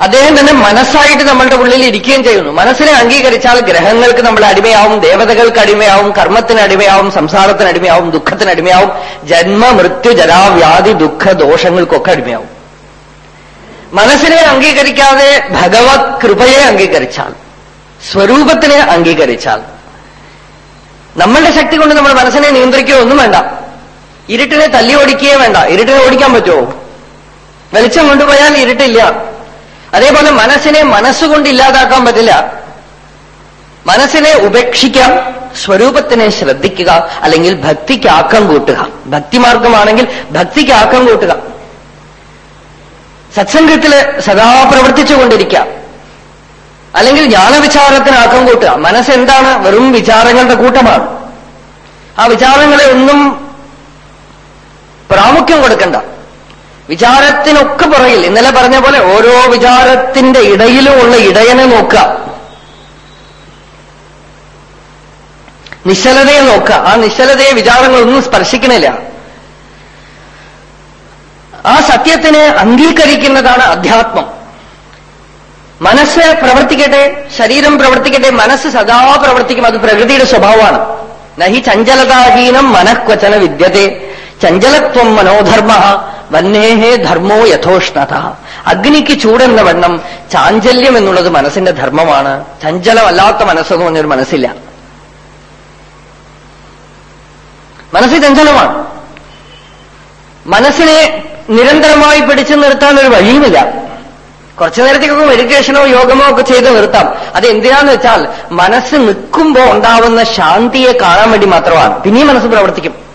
അദ്ദേഹം തന്നെ മനസ്സായിട്ട് നമ്മളുടെ ഉള്ളിൽ ഇരിക്കുകയും ചെയ്യുന്നു. മനസ്സിനെ അംഗീകരിച്ചാൽ ഗ്രഹങ്ങൾക്ക് നമ്മൾ അടിമയാവും ദേവതകൾക്ക് അടിമയാവും കർമ്മത്തിന് അടിമയാവും സംസാരത്തിന് അടിമയാവും ദുഃഖത്തിന് അടിമയാവും ജന്മ മൃത്യു ജരാവ്യാധി ദുഃഖ ദോഷങ്ങൾക്കൊക്കെ അടിമയാവും. മനസ്സിനെ അംഗീകരിക്കാതെ ഭഗവത് കൃപയെ അംഗീകരിച്ചാൽ സ്വരൂപത്തിനെ അംഗീകരിച്ചാൽ നമ്മളുടെ ശക്തി കൊണ്ട് നമ്മൾ മനസ്സിനെ നിയന്ത്രിക്കുകയോ ഒന്നും വേണ്ട. ഇരുട്ടിനെ തല്ലി ഓടിക്കുകയേ വേണ്ട. ഇരുട്ടിനെ ഓടിക്കാൻ പറ്റുമോ? വെളിച്ചം കൊണ്ടുപോയാൽ ഇരുട്ടില്ല. അതേപോലെ മനസ്സിനെ മനസ്സുകൊണ്ട് ഇല്ലാതാക്കാൻ പറ്റില്ല. മനസ്സിനെ ഉപേക്ഷിക്കാം സ്വരൂപത്തിനെ ശ്രദ്ധിക്കുക അല്ലെങ്കിൽ ഭക്തിക്ക് ആക്കം കൂട്ടുക. ഭക്തിമാർഗമാണെങ്കിൽ ഭക്തിക്ക് ആക്കം കൂട്ടുക. സത്സംഗത്തിൽ സദാ പ്രവർത്തിച്ചുകൊണ്ടിരിക്കുക. അല്ലെങ്കിൽ ജ്ഞാനവിചാരത്തിന് ആക്കം കൂട്ടുക. മനസ്സെന്താണ്? വെറും വിചാരങ്ങളുടെ കൂട്ടമാണ്. ആ വിചാരങ്ങളെ ഒന്നും പ്രാമുഖ്യം കൊടുക്കണ്ട. വിചാരത്തിനൊക്കെ പുറകിൽ ഇന്നലെ പറഞ്ഞ പോലെ ഓരോ വിചാരത്തിന്റെ ഇടയിലുമുള്ള ഇടയനെ നോക്കുക. നിശ്ചലതയെ നോക്കുക. ആ നിശ്ചലതയെ വിചാരങ്ങളൊന്നും സ്പർശിക്കണില്ല. ആ സത്യത്തിനെ അംഗീകരിക്കുന്നതാണ് അധ്യാത്മം. മനസ്സ് പ്രവർത്തിക്കട്ടെ ശരീരം പ്രവർത്തിക്കട്ടെ മനസ്സ് സദാ പ്രവർത്തിക്കും. അത് പ്രകൃതിയുടെ സ്വഭാവമാണ്. നഹി ചഞ്ചലതാഹീനം മനഃക്വചന വിദ്യത്തെ. ചഞ്ചലത്വം മനോധർമ്മ. വന്നേഹേ ധർമ്മോ യഥോഷ്ണത. അഗ്നിക്ക് ചൂടെന്ന വണ്ണം ചാഞ്ചല്യം എന്നുള്ളത് മനസ്സിന്റെ ധർമ്മമാണ്. ചഞ്ചലമല്ലാത്ത മനസ്സെന്ന് പറഞ്ഞൊരു മനസ്സില്ല. മനസ്സ് ചഞ്ചലമാണ്. മനസ്സിനെ നിരന്തരമായി പിടിച്ചു നിർത്താൻ ഒരു വഴിയുമില്ല. കുറച്ചു നേരത്തേക്കൊക്കെ മെഡിറ്റേഷനോ യോഗമോ ഒക്കെ ചെയ്ത് നിർത്താം. അത് എന്തിനാന്ന് വെച്ചാൽ മനസ്സ് നിൽക്കുമ്പോൾ ഉണ്ടാവുന്ന ശാന്തിയെ കാണാൻ വേണ്ടി മാത്രമാണ്. പിന്നെയും മനസ്സ് പ്രവർത്തിക്കും.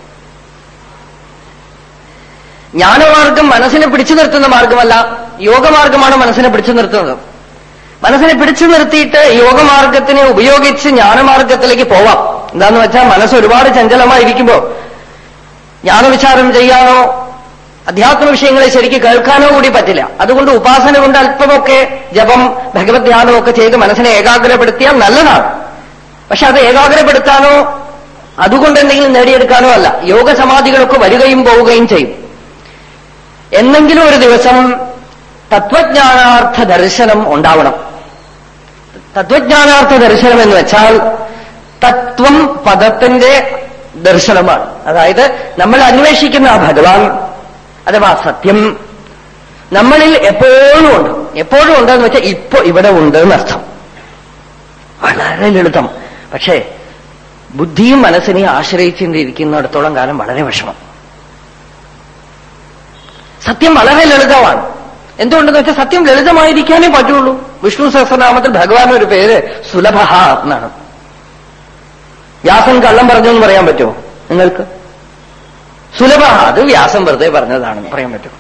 ജ്ഞാനമാർഗം മനസ്സിനെ പിടിച്ചു നിർത്തുന്ന മാർഗമല്ല യോഗമാർഗമാണ് മനസ്സിനെ പിടിച്ചു നിർത്തുന്നത്. മനസ്സിനെ പിടിച്ചു നിർത്തിയിട്ട് യോഗമാർഗത്തിനെ ഉപയോഗിച്ച് ജ്ഞാനമാർഗത്തിലേക്ക് പോവാം. എന്താന്ന് വെച്ചാൽ മനസ്സ് ഒരുപാട് ചഞ്ചലമായിരിക്കുമ്പോ ജ്ഞാനവിചാരം ചെയ്യാനോ അധ്യാത്മ വിഷയങ്ങളെ ശരിക്ക് കേൾക്കാനോ കൂടി പറ്റില്ല. അതുകൊണ്ട് ഉപാസന കൊണ്ട് അല്പമൊക്കെ ജപം ഭഗവത് ധ്യാനമൊക്കെ ചെയ്ത് മനസ്സിനെ ഏകാഗ്രപ്പെടുത്തിയാൽ നല്ലതാണ്. പക്ഷെ അത് ഏകാഗ്രപ്പെടുത്താനോ അതുകൊണ്ട് എന്തെങ്കിലും നേടിയെടുക്കാനോ അല്ല. യോഗസമാധികളൊക്കെ വരികയും പോവുകയും ചെയ്യും. എന്നെങ്കിലും ഒരു ദിവസം തത്വജ്ഞാനാർത്ഥ ദർശനം ഉണ്ടാവണം. തത്വജ്ഞാനാർത്ഥ ദർശനം എന്ന് വെച്ചാൽ തത്വം പദത്തിന്റെ ദർശനമാണ്. അതായത് നമ്മൾ അന്വേഷിക്കുന്ന ആ ഭഗവാൻ അഥവാ സത്യം നമ്മളിൽ എപ്പോഴും ഉണ്ട്. എപ്പോഴും ഉണ്ടെന്ന് വെച്ചാൽ ഇപ്പൊ ഇവിടെ ഉണ്ട് എന്നർത്ഥം. വളരെ ലളിതം. പക്ഷേ ബുദ്ധിയും മനസ്സിനെയും ആശ്രയിച്ചിരിക്കുന്നിടത്തോളം കാലം വളരെ വിഷമം. സത്യം വളരെ ലളിതമാണ്. എന്തുകൊണ്ടെന്ന് വെച്ചാൽ സത്യം ലളിതമായിരിക്കാനേ പറ്റുള്ളൂ. വിഷ്ണു സഹസ്രനാമത്തിൽ ഭഗവാൻ ഒരു പേര് സുലഭ എന്നാണ്. വ്യാസൻ കള്ളം പറഞ്ഞു എന്ന് പറയാൻ പറ്റുമോ? നിങ്ങൾക്ക്? സുലഭ അത് വ്യാസം വെറുതെ പറഞ്ഞതാണെന്ന് പറയാൻ പറ്റുമോ?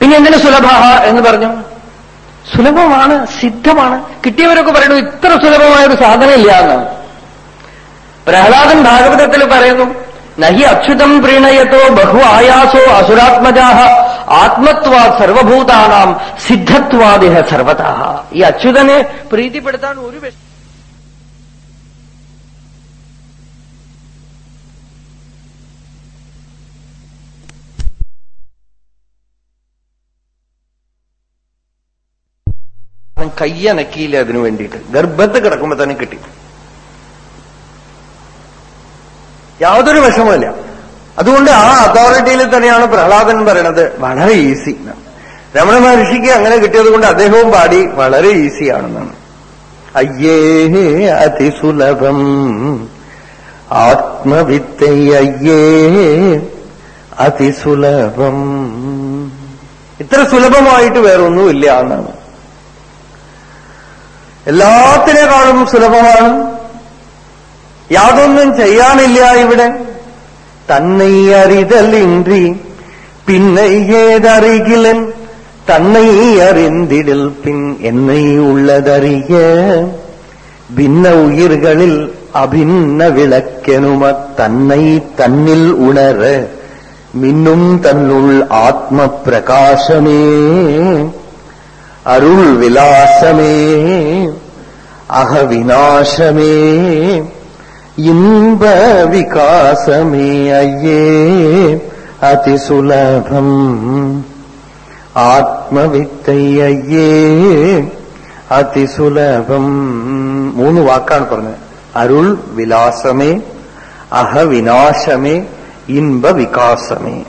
പിന്നെ എന്തിനു സുലഭ എന്ന് പറഞ്ഞു? സുലഭമാണ് സിദ്ധമാണ്. കിട്ടിയവരൊക്കെ പറയുന്നു ഇത്ര സുലഭമായ ഒരു സാധനം ഇല്ല എന്നാണ് പ്രഹ്ലാദൻ ഭാഗവതത്തിൽ പറയുന്നു നഹി അച്യുതം പ്രീണയത്തോ ബഹു ആയാസോ അസുരാത്മജാഹ ആത്മത്വാ സർവഭൂതാനാം സിദ്ധത്വാദിഹ സർവതാ ഈ അച്യുതനെ പ്രീതിപ്പെടുത്താൻ ഒരു വിഷ കയ്യനക്കിയില്ല അതിനു വേണ്ടിയിട്ട്? ഗർഭത്ത് കിടക്കുമ്പോ തന്നെ കിട്ടി. യാതൊരു വിഷമമില്ല അതുകൊണ്ട് ആ അതോറിറ്റിയിൽ തന്നെയാണ് പ്രഹ്ലാദൻ പറയണത് വളരെ ഈസി രമണ മഹർഷിക്ക് അങ്ങനെ കിട്ടിയത് കൊണ്ട് അദ്ദേഹവും പാടി വളരെ ഈസിയാണെന്നാണ് അയ്യേ അതിസുലഭം. ആത്മവിത്തൈ അയ്യേ അതിസുലഭം. ഇത്ര സുലഭമായിട്ട് വേറൊന്നുമില്ല എന്നാണ്. എല്ലാത്തിനേക്കാളും സുലഭമാണ് യാതൊന്നും ചെയ്യാനില്ല ഇവിടെ തന്നെ അറിതലിன்றி പിന്നെ ഏതറികിലൻ തന്നെ അറിന്തിടിൽ പിൻ എന്നെ ഉള്ളതറിയ ഭിന്ന ഉയിർകളിൽ അഭിന്ന വിളക്കെനുമ തന്നെ തന്നിൽ ഉണര മിന്നും തന്നുൾ ആത്മ പ്രകാശമേ അരുൾ വിലാസമേ അഹവിനാശമേ ഇമ്പ വികാസമേ അയ്യേ അതിസുലഭം. ആത്മവിത്തയ്യേ അതിസുലഭം. മൂന്ന് വാക്കാണ് പറഞ്ഞത്. അരുൾ വിലാസമേ അഹവിനാശമേ ഇൻപ വികാസമേ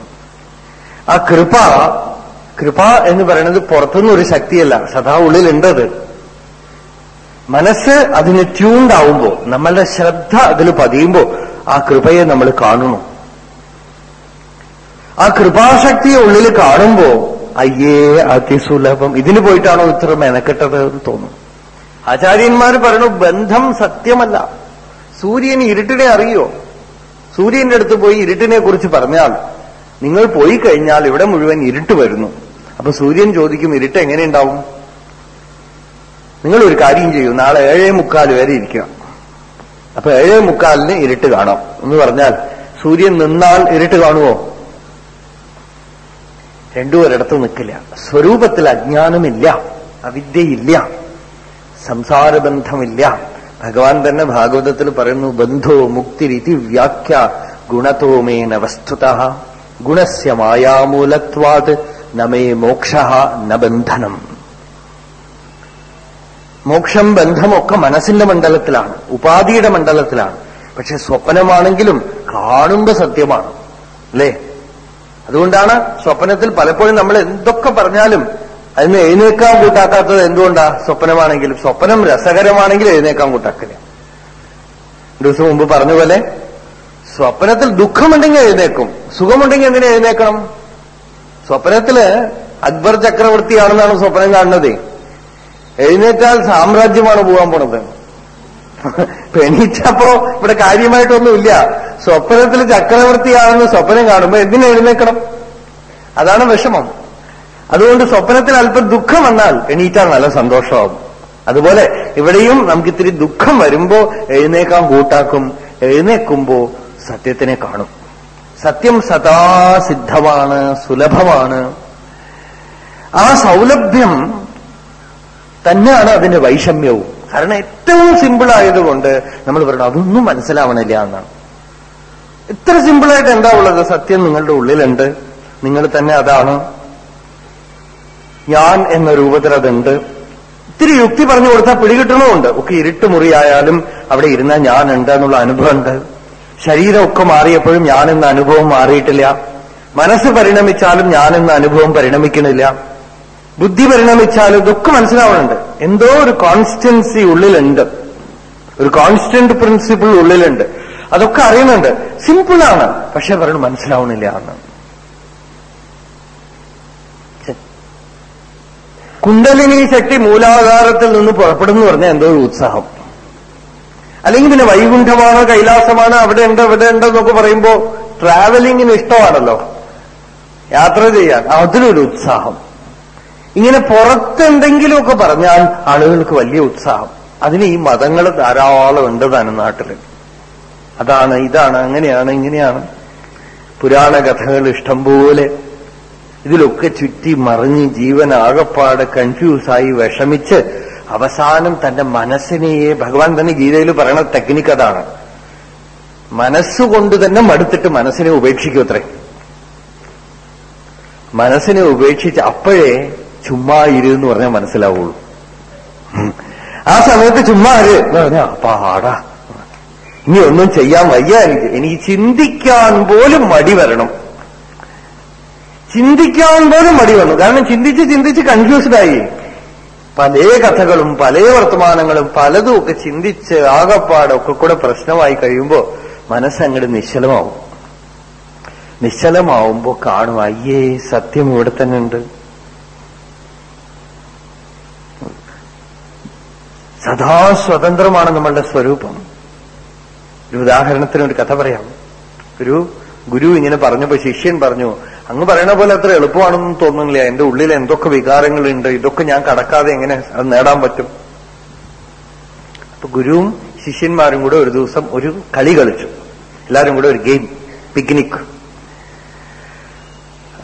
ആ കൃപ കൃപ എന്ന് പറയുന്നത് പുറത്തുനിന്നൊരു ശക്തിയല്ല. സദാ ഉള്ളിലുണ്ടത്. മനസ്സ് അതിന് ട്യൂണ്ടാവുമ്പോ നമ്മളുടെ ശ്രദ്ധ അതിൽ പതിയുമ്പോ ആ കൃപയെ നമ്മൾ കാണുന്നു. ആ കൃപാശക്തിയെ ഉള്ളിൽ കാണുമ്പോ അയ്യേ അതിസുലഭം. ഇതിന് പോയിട്ടാണോ ഇത്ര മെനക്കെട്ടത് എന്ന് തോന്നും. ആചാര്യന്മാർ പറയണു ബന്ധം സത്യമല്ല. സൂര്യൻ ഇരുട്ടിനെ അറിയോ? സൂര്യന്റെ അടുത്ത് പോയി ഇരുട്ടിനെ കുറിച്ച് പറഞ്ഞാൽ നിങ്ങൾ പോയി കഴിഞ്ഞാൽ ഇവിടെ മുഴുവൻ ഇരുട്ട് വരുന്നു. അപ്പൊ സൂര്യൻ ചോദിക്കും ഇരുട്ട് എങ്ങനെയുണ്ടാവും നിങ്ങൾ ഒരു കാര്യം ചെയ്യൂ. നാളെ ഏഴേ മുക്കാൽ വരെ ഇരിക്കണം. അപ്പൊ ഏഴേ മുക്കാലിന് ഇരുട്ട് കാണാം. എന്ന് പറഞ്ഞാൽ സൂര്യൻ നിന്നാൽ ഇരുട്ട് കാണുമോ രണ്ടു ഒരിടത്ത് നിൽക്കില്ല സ്വരൂപത്തിൽ അജ്ഞാനമില്ല. അവിദ്യയില്ല. സംസാരബന്ധമില്ല. ഭഗവാൻ തന്നെ ഭാഗവതത്തിൽ പറയുന്നു ബന്ധോ മുക്തിരിതി വ്യാഖ്യ ഗുണതോമേന വസ്തുത. ഗുണസ്യ മായാമൂലത്വാത് നമേ മോക്ഷ ന ബന്ധനം. മോക്ഷം ബന്ധമൊക്കെ മനസ്സിന്റെ മണ്ഡലത്തിലാണ് ഉപാധിയുടെ മണ്ഡലത്തിലാണ്. പക്ഷെ സ്വപ്നമാണെങ്കിലും കാണുമ്പോ സത്യമാണ് അല്ലേ? അതുകൊണ്ടാണ് സ്വപ്നത്തിൽ പലപ്പോഴും നമ്മൾ എന്തൊക്കെ പറഞ്ഞാലും അതിന് എഴുന്നേക്കാൻ കൂട്ടാക്കാത്തത് എന്തുകൊണ്ടാ? സ്വപ്നമാണെങ്കിലും സ്വപ്നം രസകരമാണെങ്കിലും എഴുന്നേക്കാൻ കൂട്ടാക്കില്ല ദിവസം മുമ്പ് പറഞ്ഞ പോലെ സ്വപ്നത്തിൽ ദുഃഖമുണ്ടെങ്കിൽ എഴുന്നേക്കും സുഖമുണ്ടെങ്കിൽ എങ്ങനെ എഴുന്നേക്കണം? സ്വപ്നത്തിൽ അക്ബർ ചക്രവർത്തിയാണെന്നാണ് സ്വപ്നം കാണുന്നത്. എഴുന്നേറ്റാൽ സാമ്രാജ്യമാണ് പോകാൻ പോണത്. എണീറ്റപ്പോ ഇവിടെ കാര്യമായിട്ടൊന്നുമില്ല. സ്വപ്നത്തിൽ ചക്രവർത്തിയാണെന്ന് സ്വപ്നം കാണുമ്പോ എന്തിനു എഴുന്നേക്കണം അതാണ് വിഷമം. അതുകൊണ്ട് സ്വപ്നത്തിൽ അല്പം ദുഃഖം വന്നാൽ എണീറ്റാൽ നല്ല സന്തോഷമാകും അതുപോലെ ഇവിടെയും നമുക്ക് ഇത്തിരി ദുഃഖം വരുമ്പോ എഴുന്നേക്കാൻ കൂട്ടാക്കും എഴുന്നേക്കുമ്പോ സത്യത്തിനെ കാണും. സത്യം സദാ സിദ്ധമാണ് സുലഭമാണ്. ആ സൗലഭ്യം തന്നെയാണ് അതിന്റെ വൈഷമ്യവും. കാരണം ഏറ്റവും സിമ്പിൾ ആയതുകൊണ്ട് നമ്മൾ പറയണം അതൊന്നും മനസ്സിലാവണില്ല എന്നാണ്. ഇത്ര സിമ്പിളായിട്ട് എന്താ ഉള്ളത്? സത്യം നിങ്ങളുടെ ഉള്ളിലുണ്ട്. നിങ്ങൾ തന്നെ അതാണ്. ഞാൻ എന്ന രൂപത്തിൽ അതുണ്ട്. ഇത്തിരി യുക്തി പറഞ്ഞു കൊടുത്താൽ പിടികിട്ടണമുണ്ട് ഒക്കെ ഇരുട്ട് മുറിയായാലും അവിടെ ഇരുന്നാൽ ഞാൻ ഉണ്ട് എന്നുള്ള അനുഭവമുണ്ട്. ശരീരമൊക്കെ മാറിയപ്പോഴും ഞാൻ എന്ന അനുഭവം മാറിയിട്ടില്ല. മനസ്സ് പരിണമിച്ചാലും ഞാൻ എന്ന അനുഭവം പരിണമിക്കണില്ല ബുദ്ധി പരിണമിച്ചാലും ഇതൊക്കെ മനസ്സിലാവുന്നുണ്ട് എന്തോ ഒരു കോൺസ്റ്റൻസി ഉള്ളിലുണ്ട്. ഒരു കോൺസ്റ്റന്റ് പ്രിൻസിപ്പിൾ ഉള്ളിലുണ്ട്. അതൊക്കെ അറിയുന്നുണ്ട്. സിമ്പിളാണ് പക്ഷെ പറഞ്ഞു മനസ്സിലാവണില്ല എന്ന്. കുണ്ടലിനി ശക്തി മൂലാധാരത്തിൽ നിന്ന് പുറപ്പെടുന്നു പറഞ്ഞാൽ എന്തോ ഒരു ഉത്സാഹം. അല്ലെങ്കിൽ പിന്നെ വൈകുണ്ഠമാണ് കൈലാസമാണ് അവിടെ ഉണ്ട് ഇവിടെ ഉണ്ട് എന്നൊക്കെ പറയുമ്പോ ട്രാവലിങ്ങിന് ഇഷ്ടമാണല്ലോ. യാത്ര ചെയ്യാൻ. അതിലൊരു ഉത്സാഹം. ഇങ്ങനെ പുറത്തെന്തെങ്കിലുമൊക്കെ പറഞ്ഞാൽ ആളുകൾക്ക് വലിയ ഉത്സാഹം. അതിന് ഈ മതങ്ങൾ ധാരാളം ഉണ്ട് താനും നാട്ടിൽ അതാണ് ഇതാണ് അങ്ങനെയാണ് ഇങ്ങനെയാണ്. പുരാണ കഥകൾ ഇഷ്ടംപോലെ. ഇതിലൊക്കെ ചുറ്റി മറിഞ്ഞ് ജീവൻ ആകപ്പാട് കൺഫ്യൂസായി വിഷമിച്ച് അവസാനം തന്റെ മനസ്സിനെയെ ഭഗവാൻ തന്നെ ഗീതയിൽ പറയണ ടെക്നിക്ക് അതാണ്. മനസ്സുകൊണ്ട് തന്നെ മടുത്തിട്ട് മനസ്സിനെ ഉപേക്ഷിക്കും അത്രേ. മനസ്സിനെ ഉപേക്ഷിച്ച് അപ്പോഴേ ചുമ്മാ ഇരുന്ന് പറഞ്ഞാൽ മനസ്സിലാവുള്ളൂ. ആ സമയത്ത് ചുമ്മാ ഇരു എന്ന് പാടാ ഇനി ഒന്നും ചെയ്യാൻ വയ്യ. എനിക്ക് എനിക്ക് ചിന്തിക്കാൻ പോലും മടി വരണം. ചിന്തിക്കാൻ പോലും മടി വന്നു കാരണം ചിന്തിച്ച് ചിന്തിച്ച് കൺഫ്യൂസ്ഡായി പല കഥകളും പല വർത്തമാനങ്ങളും പലതും ഒക്കെ ചിന്തിച്ച് ആകപ്പാടൊക്കെ കൂടെ പ്രശ്നമായി കഴിയുമ്പോ മനസ്സങ്ങോട്ട് നിശ്ചലമാവും. നിശ്ചലമാവുമ്പോ കാണും അയ്യേ സത്യം ഇവിടെ തന്നെ ഉണ്ട്. സദാ സ്വതന്ത്രമാണ് നമ്മളുടെ സ്വരൂപം. ഒരു ഉദാഹരണത്തിന് ഒരു കഥ പറയാം. ഒരു ഗുരു ഇങ്ങനെ പറഞ്ഞപ്പോ ശിഷ്യൻ പറഞ്ഞു അങ്ങ് പറയണ പോലെ അത്ര എളുപ്പമാണെന്ന് തോന്നുന്നില്ല. എന്റെ ഉള്ളിൽ എന്തൊക്കെ വികാരങ്ങളുണ്ട് ഇതൊക്കെ ഞാൻ കടക്കാതെ എങ്ങനെ അത് നേടാൻ പറ്റും? അപ്പൊ ഗുരുവും ശിഷ്യന്മാരും കൂടെ ഒരു ദിവസം ഒരു കളി കളിച്ചു. എല്ലാരും കൂടെ ഒരു ഗെയിം പിക്നിക്.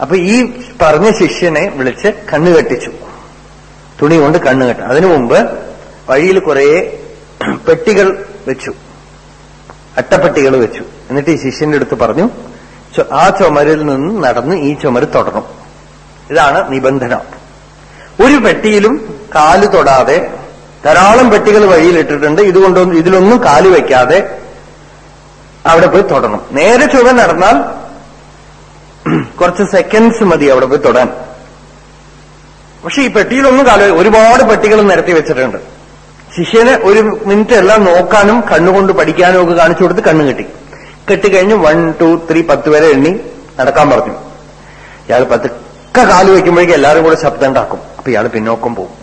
അപ്പൊ ഈ പറഞ്ഞ ശിഷ്യനെ വിളിച്ച് കണ്ണുകെട്ടിച്ചു. തുണി കൊണ്ട് കണ്ണുകെട്ടു. അതിനു മുമ്പ് വഴിയിൽ കുറേ പെട്ടികൾ വെച്ചു. അട്ടപ്പെട്ടികൾ വെച്ചു. എന്നിട്ട് ഈ ശിഷ്യന്റെ അടുത്ത് പറഞ്ഞു ആ ചുമരിൽ നിന്ന് നടന്ന് ഈ ചുമര് തൊടണം ഇതാണ് നിബന്ധന. ഒരു പെട്ടിയിലും കാൽ തൊടാതെ ധാരാളം പെട്ടികൾ വഴിയിലിട്ടിട്ടുണ്ട് ഇതുകൊണ്ടൊന്നും ഇതിലൊന്നും കാൽ വയ്ക്കാതെ അവിടെ പോയി തൊടണം. നേരെ ചുവ നടന്നാൽ കുറച്ച് സെക്കൻഡ്സ് മതി അവിടെ പോയി തൊടാൻ. പക്ഷെ ഈ പെട്ടിയിലൊന്നും കാൽ ഒരുപാട് പെട്ടികൾ നിരത്തി വെച്ചിട്ടുണ്ട്. ശിഷ്യന് ഒരു മിനിറ്റ് എല്ലാം നോക്കാനും കണ്ണുകൊണ്ട് പഠിക്കാനും ഒക്കെ കാണിച്ചു കൊടുത്ത് കണ്ണു കെട്ടി. കെട്ടിക്കഴിഞ്ഞ് വൺ ടു ത്രീ പത്ത് വരെ എണ്ണി നടക്കാൻ പറഞ്ഞു. ഇയാൾ പതുക്കെ കാൽ വയ്ക്കുമ്പോഴേക്കും എല്ലാവരും കൂടെ ശബ്ദം ഉണ്ടാക്കും. അപ്പൊ ഇയാൾ പിന്നോക്കം പോകും.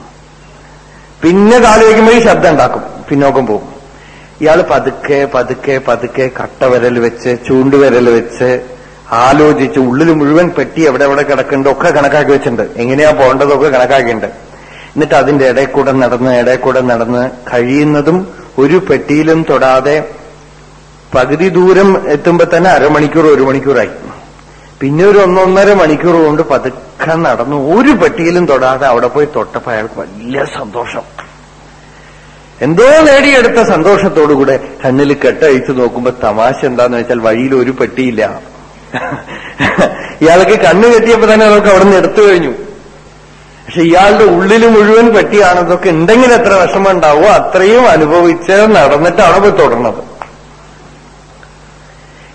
പിന്നെ കാൽ വയ്ക്കുമ്പോഴേക്കും ശബ്ദം ഉണ്ടാക്കും. പിന്നോക്കം പോകും. ഇയാൾ പതുക്കെ പതുക്കെ പതുക്കെ കട്ടവിരൽ വെച്ച് ചൂണ്ടുവിരൽ വെച്ച് ആലോചിച്ച് ഉള്ളിൽ മുഴുവൻ പെട്ടി എവിടെ എവിടെ കിടക്കുന്നുണ്ട് ഒക്കെ കണക്കാക്കി വെച്ചിട്ടുണ്ട്. എങ്ങനെയാ പോകേണ്ടതൊക്കെ കണക്കാക്കിയിട്ടുണ്ട്. എന്നിട്ട് അതിന്റെ ഇടയിൽ കൂടെ നടന്ന് ഇടയിൽ കൂടെ നടന്ന് കഴിയുന്നതും ഒരു പെട്ടിയിലും തൊടാതെ പകുതി ദൂരം എത്തുമ്പോ തന്നെ അരമണിക്കൂർ ഒരു മണിക്കൂറായി. പിന്നെ ഒരു ഒന്നൊന്നര മണിക്കൂർ കൊണ്ട് പതുക്കെ നടന്നു ഒരു പെട്ടിയിലും തൊടാതെ അവിടെ പോയി തൊട്ടപ്പോ അയാൾക്ക് വലിയ സന്തോഷം. എന്തോ നേടിയെടുത്ത സന്തോഷത്തോടുകൂടെ കണ്ണിൽ കെട്ടഴിച്ചു നോക്കുമ്പോ തമാശ എന്താന്ന് വെച്ചാൽ വഴിയിൽ ഒരു പെട്ടിയില്ല. ഇയാൾക്ക് കണ്ണ് കെട്ടിയപ്പോ തന്നെ അതൊക്കെ അവിടെ നിന്ന് എടുത്തു കഴിഞ്ഞു. പക്ഷെ ഇയാളുടെ ഉള്ളിൽ മുഴുവൻ പറ്റിയാണ് ഇതൊക്കെ ഉണ്ടെങ്കിൽ എത്ര വിഷമം അത്രയും അനുഭവിച്ച് നടന്നിട്ടാണ് പോയി തുടർന്നത്.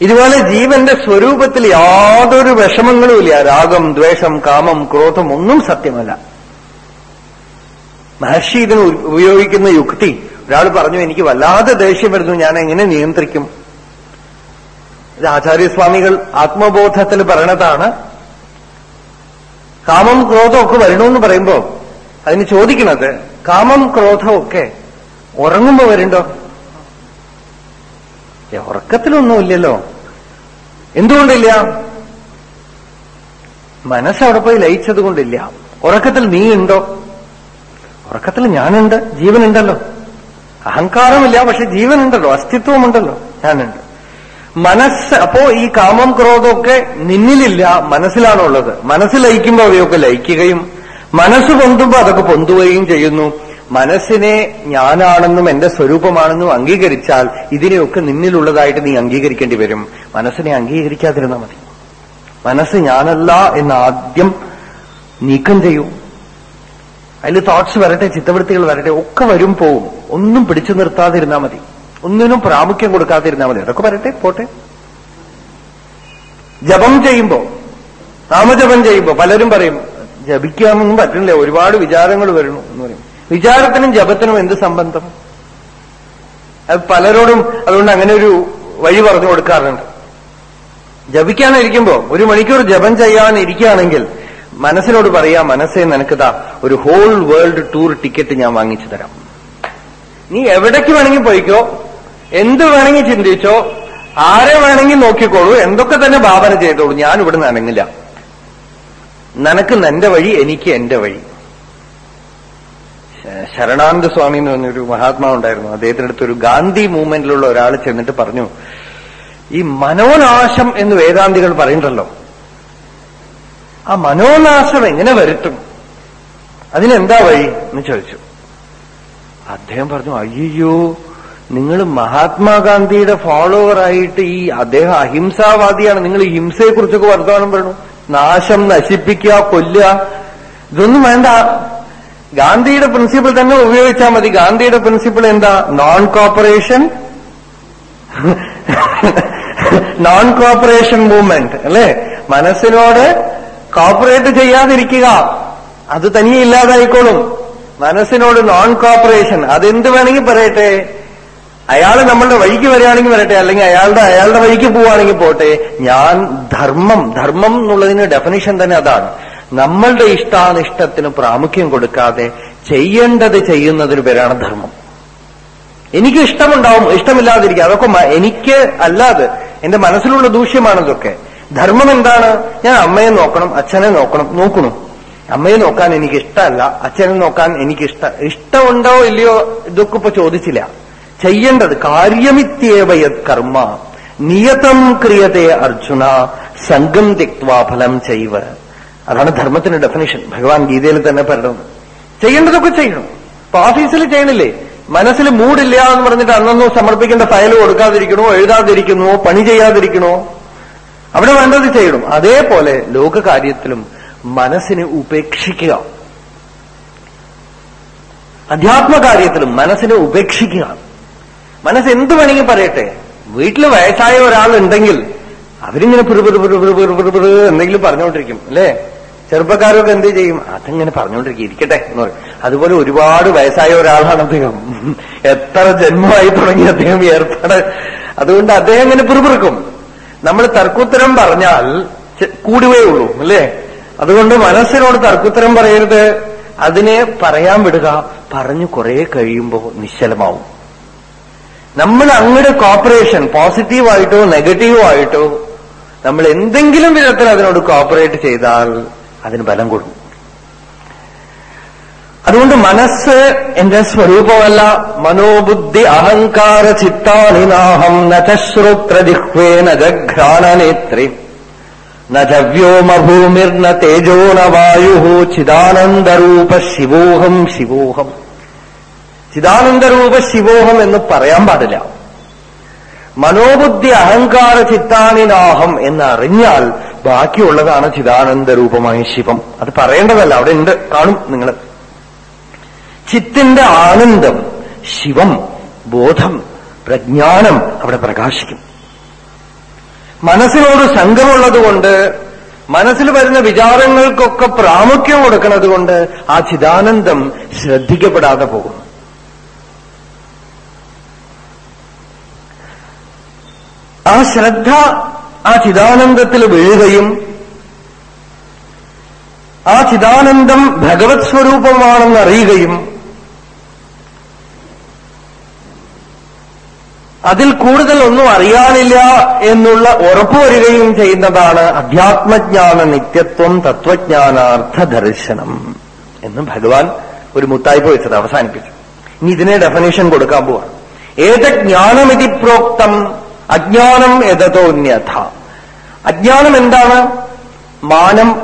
ഇതുപോലെ ജീവന്റെ സ്വരൂപത്തിൽ യാതൊരു വിഷമങ്ങളും ഇല്ല. രാഗം ദ്വേഷം കാമം ക്രോധം ഒന്നും സത്യമല്ല. മഹർഷി ഇതിന് ഉപയോഗിക്കുന്ന യുക്തി. ഒരാൾ പറഞ്ഞു എനിക്ക് വല്ലാതെ ദേഷ്യം വരുന്നു. ഞാൻ എങ്ങനെ നിയന്ത്രിക്കും? ഇത് ആചാര്യസ്വാമികൾ ആത്മബോധത്തിൽ പറയണതാണ്. കാമം ക്രോധമൊക്കെ വരണമെന്ന് പറയുമ്പോ അതിന് ചോദിക്കണത് കാമം ക്രോധമൊക്കെ ഉറങ്ങുമ്പോ വരുണ്ടോ? ഉറക്കത്തിലൊന്നുമില്ലല്ലോ. എന്തുകൊണ്ടില്ല? മനസ്സവിടെ പോയി ലയിച്ചത് കൊണ്ടില്ല ഉറക്കത്തിൽ നീ ഉണ്ടോ ഉറക്കത്തിൽ ഞാനുണ്ട് ജീവനുണ്ടല്ലോ. അഹങ്കാരമില്ല പക്ഷെ ജീവനുണ്ടല്ലോ അസ്തിത്വമുണ്ടല്ലോ ഞാനുണ്ട്. മനസ്സ് അപ്പോ ഈ കാമം ക്രോധമൊക്കെ നിന്നിലില്ല മനസ്സിലാണുള്ളത്. മനസ്സ് ലയിക്കുമ്പോൾ അവയൊക്കെ ലയിക്കുകയും മനസ്സ് പൊന്തുമ്പോൾ അതൊക്കെ പൊന്തുകയും ചെയ്യുന്നു. മനസ്സിനെ ഞാനാണെന്നും എന്റെ സ്വരൂപമാണെന്നും അംഗീകരിച്ചാൽ ഇതിനെയൊക്കെ നിന്നിലുള്ളതായിട്ട് നീ അംഗീകരിക്കേണ്ടി വരും. മനസ്സിനെ അംഗീകരിക്കാതിരുന്നാൽ മതി. മനസ്സ് ഞാനല്ല എന്ന് ആദ്യം നീക്കം ചെയ്യൂ. അതിൽ തോട്ട്സ് വരട്ടെ ചിത്തവൃത്തികൾ വരട്ടെ ഒക്കെ വരും പോവും. ഒന്നും പിടിച്ചു നിർത്താതിരുന്നാൽ മതി. ഒന്നിനും പ്രാമുഖ്യം കൊടുക്കാതിരുന്നാൽ മതി. അതൊക്കെ വരട്ടെ പോട്ടെ. ജപം ചെയ്യുമ്പോ നാമജപം ചെയ്യുമ്പോ പലരും പറയും ജപിക്കാനൊന്നും പറ്റുന്നില്ല ഒരുപാട് വിചാരങ്ങൾ വരുന്നു എന്ന് പറയും. വിചാരത്തിനും ജപത്തിനും എന്ത് സംബന്ധം? അത് പലരോടും അതുകൊണ്ട് അങ്ങനെ ഒരു വഴി പറഞ്ഞു കൊടുക്കാറുണ്ട്. ജപിക്കാനിരിക്കുമ്പോ ഒരു മണിക്കൂർ ജപം ചെയ്യാനിരിക്കുകയാണെങ്കിൽ മനസ്സിനോട് പറയാ മനസ്സേ നിനക്കിതാ ഒരു ഹോൾ വേൾഡ് ടൂർ ടിക്കറ്റ് ഞാൻ വാങ്ങിച്ചു തരാം. നീ എവിടേക്ക് വേണമെങ്കിൽ പോയിക്കോ എന്ത് വേണമെങ്കിൽ ചിന്തിച്ചോ ആരെ വേണമെങ്കിൽ നോക്കിക്കോളൂ എന്തൊക്കെ തന്നെ ഭാവന ചെയ്തോളൂ ഞാൻ ഇവിടെ നനങ്ങില്ല നനക്ക് നിന്റെ വഴി എനിക്ക് എന്റെ വഴി. ശരണാനന്ദ സ്വാമി എന്ന് പറഞ്ഞൊരു മഹാത്മാവുണ്ടായിരുന്നു. അദ്ദേഹത്തിന്റെ അടുത്ത് ഒരു ഗാന്ധി മൂവ്മെന്റിലുള്ള ഒരാൾ ചെന്നിട്ട് പറഞ്ഞു ഈ മനോനാശം എന്ന് വേദാന്തികൾ പറയുന്നുണ്ടല്ലോ. ആ മനോനാശം എങ്ങനെ വരുത്തും? അതിനെന്താ വഴി? എന്ന് ചോദിച്ചു. അദ്ദേഹം പറഞ്ഞു അയ്യോ നിങ്ങൾ മഹാത്മാഗാന്ധിയുടെ ഫോളോവർ ആയിട്ട് ഈ അദ്ദേഹം അഹിംസാവാദിയാണ്. നിങ്ങൾ ഈ ഹിംസയെ കുറിച്ചൊക്കെ വർത്തമാനം പറഞ്ഞു നാശം നശിപ്പിക്കുക കൊല്ലുക. ഇതൊന്നും വേണ്ട. ഗാന്ധിയുടെ പ്രിൻസിപ്പിൾ തന്നെ ഉപയോഗിച്ചാൽ മതി. ഗാന്ധിയുടെ പ്രിൻസിപ്പിൾ എന്താ? Non cooperation non cooperation movement അല്ലെ? മനസ്സിനോട് കോപ്പറേറ്റ് ചെയ്യാതിരിക്കുക. അത് തനിയെ ഇല്ലാതായിക്കോളും. മനസ്സിനോട് നോൺ കോപ്പറേഷൻ അതെന്ത് വേണമെങ്കിൽ പറയട്ടെ? അയാൾ നമ്മളുടെ വഴിക്ക് വരികയാണെങ്കിൽ വരട്ടെ അല്ലെങ്കിൽ അയാളുടെ അയാളുടെ വഴിക്ക് പോവുകയാണെങ്കിൽ പോട്ടെ ഞാൻ ധർമ്മം ധർമ്മം എന്നുള്ളതിന് ഡെഫിനിഷൻ തന്നെ അതാണ്. നമ്മളുടെ ഇഷ്ടാനിഷ്ടത്തിന് പ്രാമുഖ്യം കൊടുക്കാതെ ചെയ്യേണ്ടത് ചെയ്യുന്നതിന് പേരാണ് ധർമ്മം. എനിക്ക് ഇഷ്ടമുണ്ടാവും ഇഷ്ടമില്ലാതിരിക്കുക അതൊക്കെ എനിക്ക് അല്ലാതെ എന്റെ മനസ്സിലുള്ള ദൂഷ്യമാണതൊക്കെ ധർമ്മം എന്താണ്? ഞാൻ അമ്മയെ നോക്കണം അച്ഛനെ നോക്കണം നോക്കണം. അമ്മയെ നോക്കാൻ എനിക്ക് ഇഷ്ടമല്ല അച്ഛനെ നോക്കാൻ എനിക്ക് ഇഷ്ട ഇഷ്ടമുണ്ടോ ഇല്ലയോ ഇതൊക്കെ ഇപ്പൊ ചോദിച്ചില്ല. ചെയ്യേണ്ടത് കാര്യമിത്യേവയത് കർമ്മ. നിയതം ക്രിയതേ അർജുന സംഘം തിക്വാ ഫലം ചെയ്വ്. അതാണ് ധർമ്മത്തിന്റെ ഡെഫിനേഷൻ ഭഗവാൻ ഗീതയിൽ തന്നെ പറയുന്നത് ചെയ്യേണ്ടതൊക്കെ ചെയ്യണം. ഇപ്പൊ ഓഫീസിൽ ചെയ്യണില്ലേ? മനസ്സിൽ മൂടില്ല എന്ന് പറഞ്ഞിട്ട് അന്നൊന്നും സമർപ്പിക്കേണ്ട ഫയൽ കൊടുക്കാതിരിക്കണോ എഴുതാതിരിക്കണോ പണി ചെയ്യാതിരിക്കണോ? അവിടെ വേണ്ടത് ചെയ്യണം. അതേപോലെ ലോകകാര്യത്തിലും മനസ്സിനെ ഉപേക്ഷിക്കുക. അധ്യാത്മകാര്യത്തിലും മനസ്സിനെ ഉപേക്ഷിക്കുക. മനസ്സ് എന്ത് വേണമെങ്കിൽ പറയട്ടെ. വീട്ടിൽ വയസ്സായ ഒരാളുണ്ടെങ്കിൽ അവരിങ്ങനെ പിറുപിറുപിറുപിറുപിറുപിറു പിറു പിറു പിറു പിറു പിറു പിറു എന്തെങ്കിലും പറഞ്ഞുകൊണ്ടിരിക്കും അല്ലേ? ചെറുപ്പക്കാരൊക്കെ എന്ത് ചെയ്യും? അതങ്ങനെ പറഞ്ഞുകൊണ്ടിരിക്കും ഇരിക്കട്ടെ എന്ന് പറയും. അതുപോലെ ഒരുപാട് വയസ്സായ ഒരാളാണ് അദ്ദേഹം. എത്ര ജന്മമായി തുടങ്ങി അദ്ദേഹം ഏർപ്പാട് അതുകൊണ്ട് അദ്ദേഹം ഇങ്ങനെ പിറുപിറുക്കും. നമ്മൾ തർക്കുത്തരം പറഞ്ഞാൽ കൂടുവേ ഉള്ളൂ അല്ലേ? അതുകൊണ്ട് മനസ്സിനോട് തർക്കുത്തരം പറയരുത്. അതിനെ പറയാൻ വിടുക. പറഞ്ഞു കുറെ കഴിയുമ്പോൾ നിശ്ചലമാവും. നമ്മൾ അങ്ങയുടെ കോപ്പറേഷൻ പോസിറ്റീവായിട്ടോ നെഗറ്റീവോ ആയിട്ടോ നമ്മൾ എന്തെങ്കിലും വിധത്തിൽ അതിനോട് കോപ്പറേറ്റ് ചെയ്താൽ അതിന് ബലം കൊടുക്കും. അതുകൊണ്ട് മനസ്സ് എന്റെ സ്വരൂപമല്ല മനോബുദ്ധി അഹങ്കാര ചിത്താനിനാഹം നശ്രോത്രജിഹ്വേ നഘ്രാണനേത്രി നവ്യോമഭൂമിർന തേജോ നായു ചിദാനന്ദരൂപ ശിവോഹം ശിവോഹം. ചിദാനന്ദരൂപ ശിവോഹം എന്ന് പറയാൻ പാടില്ല. മനോബുദ്ധി അഹങ്കാര ചിത്താനിനാഹം എന്നറിഞ്ഞാൽ ബാക്കിയുള്ളതാണ് ചിദാനന്ദരൂപമായ ശിവം. അത് പറയേണ്ടതല്ല അവിടെ ഉണ്ട്. കാണും നിങ്ങൾ. ചിത്തിന്റെ ആനന്ദം ശിവം ബോധം പ്രജ്ഞാനം അവിടെ പ്രകാശിക്കും. മനസ്സിനോട് സംഘമുള്ളതുകൊണ്ട് മനസ്സിൽ വരുന്ന വിചാരങ്ങൾക്കൊക്കെ പ്രാമുഖ്യം കൊടുക്കുന്നത് കൊണ്ട് ആ ചിദാനന്ദം ശ്രദ്ധിക്കപ്പെടാതെ പോകും. ആ ശ്രദ്ധ ആ ചിദാനന്ദത്തിൽ വീഴുകയും ആ ചിദാനന്ദം ഭഗവത് സ്വരൂപമാണെന്ന് അറിയുകയും അതിൽ കൂടുതൽ ഒന്നും അറിയാനില്ല എന്നുള്ള ഉറപ്പ് വരികയും ചെയ്യുന്നതാണ് അധ്യാത്മജ്ഞാന നിത്യത്വം തത്വജ്ഞാനാർത്ഥ ദർശനം എന്ന് ഭഗവാൻ ഒരു മുത്തായ്പ വെച്ചത് അവസാനിപ്പിച്ചു. ഇനി ഇതിനെ ഡെഫനേഷൻ കൊടുക്കാൻ പോവാണ്. ഏത് ജ്ഞാനമിതി പ്രോക്തം അജ്ഞാനം എതതോന്യഥ അജ്ഞാനം എന്താണ്? മാനം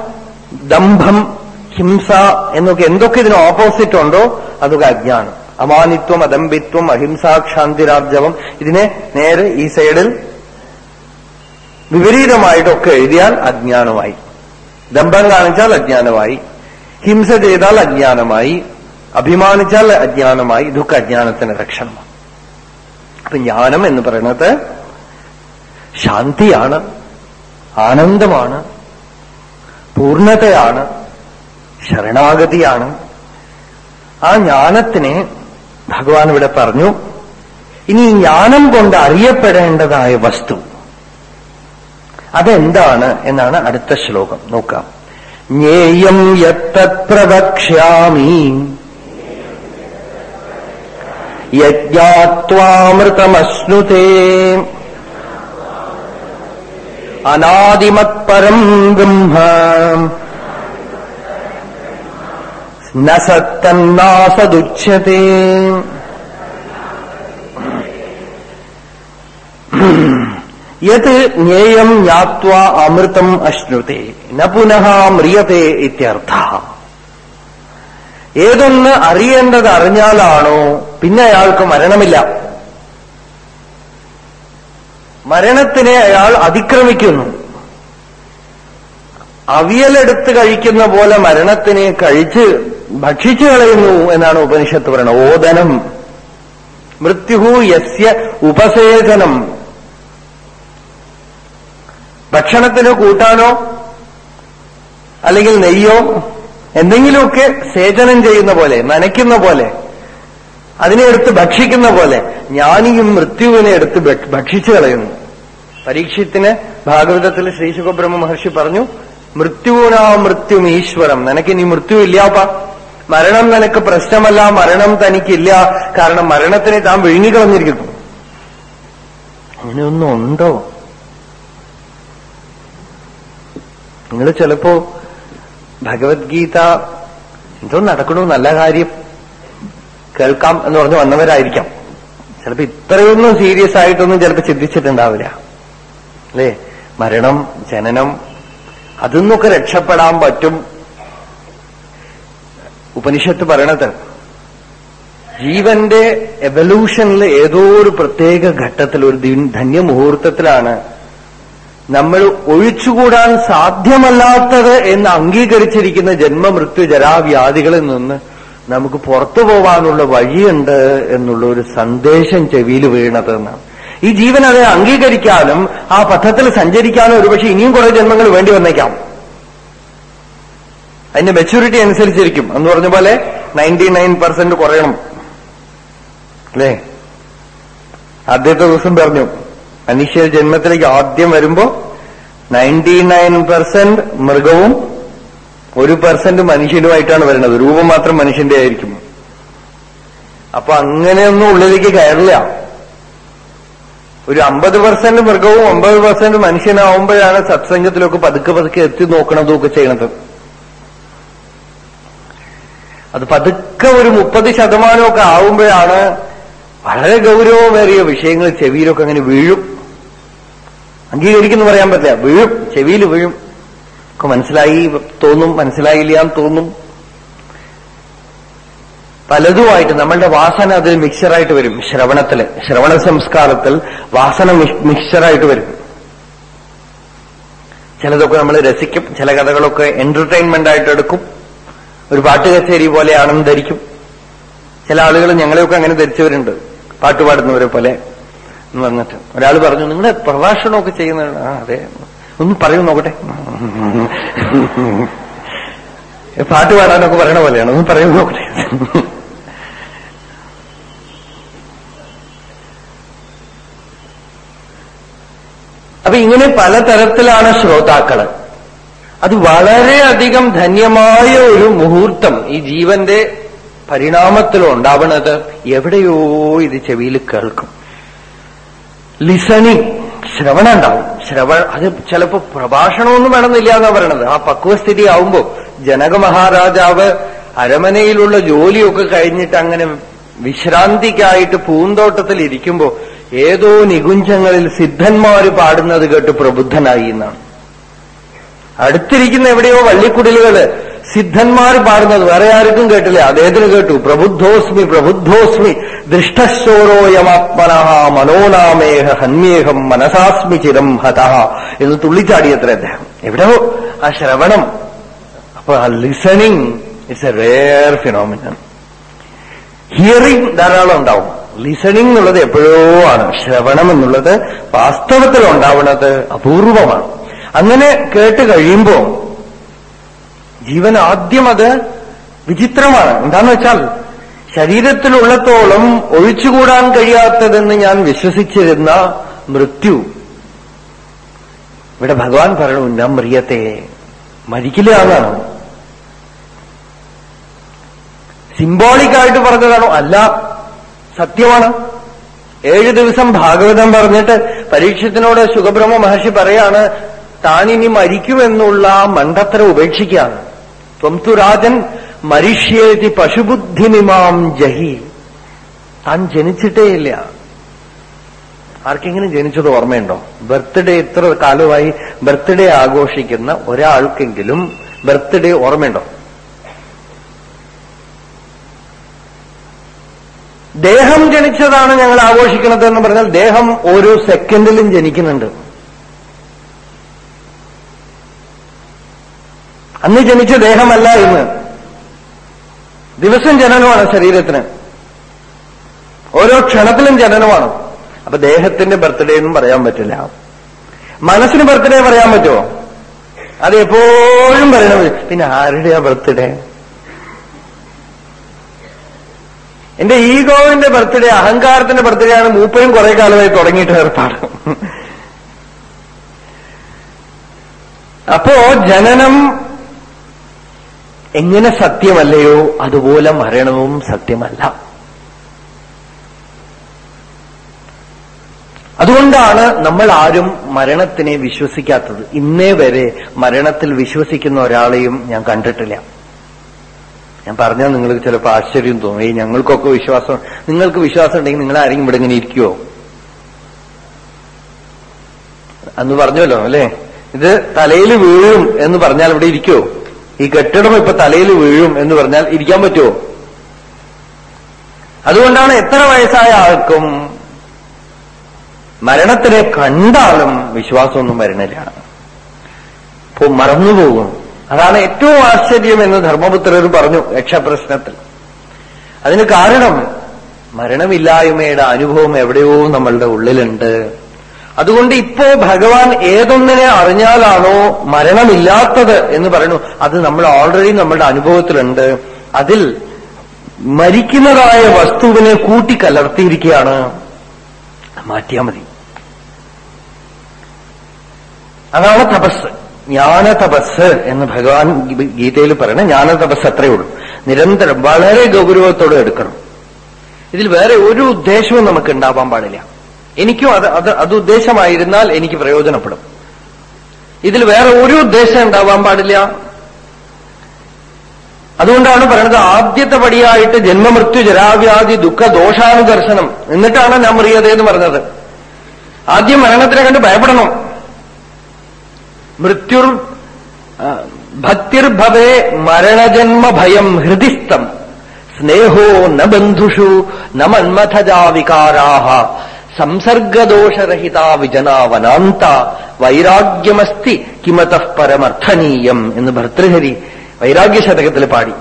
ദംഭം ഹിംസ എന്നൊക്കെ എന്തൊക്കെ ഇതിന് ഓപ്പോസിറ്റ് ഉണ്ടോ അതൊക്കെ അജ്ഞാനം. അമാനിത്വം അദംബിത്വം അഹിംസാക്ഷാന്തിരാർജവം ഇതിനെ നേരെ ഈ സൈഡിൽ വിപരീതമായിട്ടൊക്കെ എഴുതിയാൽ അജ്ഞാനമായി. ദമ്പം കാണിച്ചാൽ അജ്ഞാനമായി. ഹിംസ ചെയ്താൽ അജ്ഞാനമായി. അഭിമാനിച്ചാൽ അജ്ഞാനമായി. ഇതൊക്കെ അജ്ഞാനത്തിന് ലക്ഷണമാണ് അപ്പൊ ജ്ഞാനം എന്ന് പറയുന്നത് ശാന്തിയാണ് ആനന്ദമാണ് പൂർണതയാണ് ശരണാഗതിയാണ്. ആ ജ്ഞാനത്തിനെ ഭഗവാൻ ഇവിടെ പറഞ്ഞു ഇനി ജ്ഞാനം കൊണ്ട് അറിയപ്പെടേണ്ടതായ വസ്തു അതെന്താണ് എന്നാണ് അടുത്ത ശ്ലോകം. നോക്കാം. ജ്ഞേയം യത്തത് പ്രവക്ഷ്യാമി. യജ്ഞാത്വാമൃതമശ്നുതേ. അനാദിമത്പരം ബ്രഹ്മ. ന സത്തന്നാസദുച്യത്തെ യത് ജ്ഞേയം ജ്ഞാത്വ അമൃതം അശ്നുത്തെ ന പുനഃ മ്രിയത്തെ ഇത്യർത്ഥ. ഏതൊന്ന് അറിയേണ്ടത് അറിഞ്ഞാലാണോ പിന്നെ അയാൾക്ക് മരണമില്ല. മരണത്തിനെ അയാൾ അതിക്രമിക്കുന്നു. അവിയലെടുത്ത് കഴിക്കുന്ന പോലെ മരണത്തിനെ കഴിച്ച് ഭക്ഷിച്ചു കളയുന്നു എന്നാണ് ഉപനിഷത്ത് പറയുന്നത്. ഓദനം. മൃത്യുഹു യസ്യ ഉപസേചനം. ഭക്ഷണത്തിന് കൂട്ടാനോ അല്ലെങ്കിൽ നെയ്യോ എന്തെങ്കിലുമൊക്കെ സേചനം ചെയ്യുന്ന പോലെ നനയ്ക്കുന്ന പോലെ അതിനെ എടുത്ത് ഭക്ഷിക്കുന്ന പോലെ ജ്ഞാനിയും മൃത്യുവിനെ എടുത്ത് ഭക്ഷിച്ചു കളയുന്നു. പരീക്ഷത്തിന് ഭാഗവതത്തിൽ ശ്രീശുഖബ്രഹ്മ മഹർഷി പറഞ്ഞു മൃത്യുവിനാ മൃത്യും ഈശ്വരം. നിനക്കിനി മൃത്യു ഇല്ലാപ്പ മരണം നിനക്ക് പ്രശ്നമല്ല മരണം തനിക്കില്ല. കാരണം മരണത്തിനെ താൻ വിഴുങ്ങിക്കളഞ്ഞിരിക്കുന്നു അങ്ങനെയൊന്നും ഉണ്ടോ? നിങ്ങൾ ചിലപ്പോ ഭഗവത്ഗീത എന്തോ നടക്കണോ? നല്ല കാര്യം. കേൾക്കാം എന്ന് പറഞ്ഞ് വന്നവരായിരിക്കാം. ചിലപ്പോ ഇത്രയൊന്നും സീരിയസ് ആയിട്ടൊന്നും ചിലപ്പോ ചിന്തിച്ചിട്ടുണ്ടാവില്ല. അല്ലേ? മരണം ജനനം അതൊന്നൊക്കെ രക്ഷപ്പെടാൻ പറ്റും. ഉപനിഷത്ത് പറയണത് ജീവന്റെ എവല്യൂഷനിൽ ഏതോ ഒരു പ്രത്യേക ഘട്ടത്തിൽ ഒരു ധന്യമുഹൂർത്തത്തിലാണ് നമ്മൾ ഒഴിച്ചുകൂടാൻ സാധ്യമല്ലാത്തത് എന്ന് അംഗീകരിച്ചിരിക്കുന്ന ജന്മമൃത്യു ജരാവ്യാധികളിൽ നിന്ന് നമുക്ക് പുറത്തു പോവാനുള്ള വഴിയുണ്ട് എന്നുള്ള ഒരു സന്ദേശം ചെവിയിൽ വീണത് എന്നാണ്. ഈ ജീവൻ അത് അംഗീകരിക്കാനും ആ പഥത്തിൽ സഞ്ചരിക്കാനും ഒരുപക്ഷെ ഇനിയും കുറെ ജന്മങ്ങൾ വേണ്ടി വന്നേക്കാം. അതിന്റെ മെച്യൂരിറ്റി അനുസരിച്ചിരിക്കും. എന്ന് പറഞ്ഞ പോലെ പെർസെന്റ് കുറയണം. അല്ലേ? ആദ്യത്തെ ദിവസം പറഞ്ഞു മനുഷ്യ ജന്മത്തിലേക്ക് ആദ്യം വരുമ്പോ നയന്റി നയൻ പെർസെന്റ് മൃഗവും ഒരു പെർസെന്റ് മനുഷ്യനുമായിട്ടാണ് വരുന്നത്. രൂപം മാത്രം മനുഷ്യന്റെ ആയിരിക്കും. അപ്പൊ അങ്ങനെയൊന്നും ഉള്ളിലേക്ക് കയറില്ല. ഒരു അമ്പത് പെർസെന്റ് മൃഗവും അമ്പത് പെർസെന്റ് മനുഷ്യനാവുമ്പോഴാണ് സത്സംഗത്തിലൊക്കെ പതുക്കെ പതുക്കെ എത്തി നോക്കണതും ഒക്കെ ചെയ്യണത്. അത് പതുക്കെ ഒരു മുപ്പത് ശതമാനമൊക്കെ ആവുമ്പോഴാണ് വളരെ ഗൗരവമേറിയ വിഷയങ്ങൾ ചെവിയിലൊക്കെ അങ്ങനെ വീഴും. അംഗീകരിക്കുന്നു പറയാൻ പറ്റില്ല. വീഴും. ചെവിയിൽ വീഴും. മനസ്സിലായി തോന്നും മനസ്സിലായില്ല എന്ന് തോന്നും. പലതുമായിട്ട് നമ്മളുടെ വാസന അതിൽ മിക്സറായിട്ട് വരും. ശ്രവണത്തിൽ ശ്രവണ സംസ്കാരത്തിൽ വാസന മിക്സറായിട്ട് വരും. ചിലതൊക്കെ നമ്മൾ രസിക്കും ചില കഥകളൊക്കെ എന്റർടൈൻമെന്റ് ആയിട്ട് എടുക്കും. ഒരു പാട്ട് കച്ചേരി പോലെയാണെന്ന് ധരിക്കും ചില ആളുകൾ ഞങ്ങളെയൊക്കെ അങ്ങനെ ധരിച്ചവരുണ്ട്. പാട്ട് പാടുന്നവരെ പോലെ എന്ന് പറഞ്ഞിട്ട്. ഒരാൾ പറഞ്ഞു നിങ്ങൾ പ്രഭാഷണമൊക്കെ ചെയ്യുന്ന ആ അതെ. ഒന്ന് പറയൂ നോക്കട്ടെ. പാട്ട് പാടാനൊക്കെ പറയണ പോലെയാണ്. ഒന്ന് പറയൂ നോക്കട്ടെ. അപ്പൊ ഇങ്ങനെ പലതരത്തിലാണ് ശ്രോതാക്കൾ. അത് വളരെയധികം ധന്യമായ ഒരു മുഹൂർത്തം ഈ ജീവന്റെ പരിണാമത്തിലോ ഉണ്ടാവണത് എവിടെയോ ഇത് ചെവിയിൽ കേൾക്കും. ലിസണിങ് ശ്രവണം ഉണ്ടാവും ശ്രവ അത് ചിലപ്പോ പ്രഭാഷണമൊന്നും വേണമെന്നില്ല എന്നാ പറയണത്. ആ പക്വസ്ഥിതി ആവുമ്പോ ജനക മഹാരാജാവ് അരമനയിലുള്ള ജോലിയൊക്കെ കഴിഞ്ഞിട്ട് അങ്ങനെ വിശ്രാന്തിക്കായിട്ട് പൂന്തോട്ടത്തിൽ ഇരിക്കുമ്പോ ഏതോ നികുഞ്ചങ്ങളിൽ സിദ്ധന്മാര് പാടുന്നത് കേട്ട് പ്രബുദ്ധനായി എന്നാണ്. അടുത്തിരിക്കുന്ന എവിടെയോ വള്ളിക്കുടിലുകൾ സിദ്ധന്മാർ പാടുന്നത് വേറെ ആർക്കും കേട്ടില്ല. അദ്ദേഹത്തിന് കേട്ടു. പ്രബുദ്ധോസ്മി പ്രബുദ്ധോസ്മി. ദൃഷ്ടശോരോയമാത്മന മനോനാമേഹ ഹന്മേഹം മനസാസ്മി ചിരം ഹത എന്ന് തുള്ളിച്ചാടിയത്ര അദ്ദേഹം. എവിടെയോ ആ ശ്രവണം. അപ്പൊ ആ listening it's a rare phenomenon hearing ധാരാളം ഉണ്ടാവും. ലിസണിംഗ് എന്നുള്ളത് എപ്പോഴോ ആണ്. ശ്രവണം എന്നുള്ളത് വാസ്തവത്തിൽ ഉണ്ടാവുന്നത് അപൂർവമാണ്. അങ്ങനെ കേട്ട് കഴിയുമ്പോ ജീവൻ ആദ്യം അത് വിചിത്രമാണ്. എന്താന്ന് വെച്ചാൽ ശരീരത്തിലുള്ളത്തോളം ഒഴിച്ചുകൂടാൻ കഴിയാത്തതെന്ന് ഞാൻ വിശ്വസിച്ചിരുന്ന മൃത്യു. ഇവിടെ ഭഗവാൻ പറഞ്ഞു ന മ്രിയത്തെ മരിക്കില്ല എന്നാണ്. സിംബോളിക്കായിട്ട് പറഞ്ഞതാണോ അല്ല സത്യമാണ്. ഏഴു ദിവസം ഭാഗവതം പറഞ്ഞിട്ട് പരീക്ഷത്തിനോട് സുഖബ്രഹ്മ മഹർഷി പറയാണ് താനിനി മരിക്കുമെന്നുള്ള മണ്ടത്തര ഉപേക്ഷിക്കുകയാണ്. ത്വംതു രാജൻ മരിഷ്യേതി പശുബുദ്ധിമിമാം ജഹി. താൻ ജനിച്ചിട്ടേയില്ല ആർക്കെങ്കിലും ജനിച്ചത് ഓർമ്മയുണ്ടോ? ബർത്ത്ഡേ ഇത്ര കാലമായി ബർത്ത്ഡേ ആഘോഷിക്കുന്ന ഒരാൾക്കെങ്കിലും ബർത്ത്ഡേ ഓർമ്മയുണ്ടോ? ദേഹം ജനിച്ചതാണ് ഞങ്ങൾ ആഘോഷിക്കുന്നത് എന്ന് പറഞ്ഞാൽ ദേഹം ഓരോ സെക്കൻഡിലും ജനിക്കുന്നുണ്ട്. അന്ന് ജനിച്ച ദേഹമല്ല ഇന്ന്. ദിവസം ജനനമാണ് ശരീരത്തിന്. ഓരോ ക്ഷണത്തിലും ജനനമാണ്. അപ്പൊ ദേഹത്തിന്റെ ബർത്ത്ഡേ എന്നും പറയാൻ പറ്റില്ല. മനസ്സിന് ബർത്ത്ഡേ പറയാൻ പറ്റുമോ? അത് എപ്പോഴും പറയണം. പിന്നെ ആരുടെയാ ബർത്ത്ഡേ എന്റെ ഈഗോവിന്റെ ബർത്ത്ഡേ അഹങ്കാരത്തിന്റെ ബർത്ത്ഡേ ആണ് മൂപ്പയും കുറെ കാലമായി തുടങ്ങിയിട്ട് ഏർപ്പാട്. അപ്പോ ജനനം എങ്ങനെ സത്യമല്ലയോ അതുപോലെ മരണവും സത്യമല്ല. അതുകൊണ്ടാണ് നമ്മൾ ആരും മരണത്തിനെ വിശ്വസിക്കാത്തത്. ഇന്നേ വരെ മരണത്തിൽ വിശ്വസിക്കുന്ന ഒരാളെയും ഞാൻ കണ്ടിട്ടില്ല. ഞാൻ പറഞ്ഞാൽ നിങ്ങൾക്ക് ചിലപ്പോൾ ആശ്ചര്യം തോന്നും. ഈ ഞങ്ങൾക്കൊക്കെ വിശ്വാസം നിങ്ങൾക്ക് വിശ്വാസം ഉണ്ടെങ്കിൽ നിങ്ങൾ ആരെങ്കിലും ഇവിടെ ഇങ്ങനെ ഇരിക്കുവോ? അന്ന് പറഞ്ഞല്ലോ അല്ലേ? ഇത് തലയിൽ വീഴും എന്ന് പറഞ്ഞാൽ ഇവിടെ ഇരിക്കുവോ? ഈ കെട്ടിടം ഇപ്പൊ തലയിൽ വീഴും എന്ന് പറഞ്ഞാൽ ഇരിക്കാൻ പറ്റുമോ? അതുകൊണ്ടാണ് എത്ര വയസ്സായ ആൾക്കും മരണത്തിനെ കണ്ടാലും വിശ്വാസമൊന്നും വരണില്ല അപ്പോ മറന്നുപോകും അതാണ് ഏറ്റവും ആശ്ചര്യം എന്ന് ധർമ്മപുത്രർ പറഞ്ഞു രക്ഷാപ്രശ്നത്തിൽ. അതിന് കാരണം മരണമില്ലായ്മയുടെ അനുഭവം എവിടെയോ നമ്മളുടെ ഉള്ളിലുണ്ട്. അതുകൊണ്ട് ഇപ്പോ ഭഗവാൻ ഏതൊന്നിനെ അറിഞ്ഞാലാണോ മരണമില്ലാത്തത് എന്ന് പറയുന്നു. അത് നമ്മൾ ഓൾറെഡി നമ്മുടെ അനുഭവത്തിലുണ്ട്. അതിൽ മരിക്കുന്നതായ വസ്തുവിനെ കൂട്ടിക്കലർത്തിയിരിക്കുകയാണ്. മാറ്റിയാൽ മതി. അതാണ് തപസ്. ജ്ഞാന തപസ് എന്ന് ഭഗവാൻ ഗീതയിൽ പറയണ. ജ്ഞാന തപസ് അത്രയേ ഉള്ളൂ. നിരന്തരം വളരെ ഗൗരവത്തോടെ എടുക്കണം. ഇതിൽ വേറെ ഒരു ഉദ്ദേശവും നമുക്ക് ഉണ്ടാവാൻ പാടില്ല. എനിക്കും അത് അത് അത് ഉദ്ദേശമായിരുന്നാൽ എനിക്ക് പ്രയോജനപ്പെടും. ഇതിൽ വേറെ ഒരു ഉദ്ദേശം ഉണ്ടാവാൻ പാടില്ല. അതുകൊണ്ടാണ് പറയുന്നത് ആദ്യത്തെ പടിയായിട്ട് ജന്മമൃത്യു ജരാവ്യാധി ദുഃഖ ദോഷാനുദർശനം എന്നിട്ടാണ് ഞാൻ മറിയതേന്ന് പറഞ്ഞത്. ആദ്യം മരണത്തിനെ കണ്ട് ഭയപ്പെടണം. മൃത്യുർ ഭക്തിർഭവേ മരണജന്മ ഭയം ഹൃദിസ്ഥം. സ്നേഹോ ന ബന്ധുഷു ന മന്മഥജാ വികാരാഹ സംസർഗദോഷരഹിത വിജനാവനാന്ത വൈരാഗ്യമസ്തി കിമതഃ പരമർത്ഥനീയം എന്ന് ഭർത്തൃഹരി വൈരാഗ്യശതകത്തിൽ പാടി.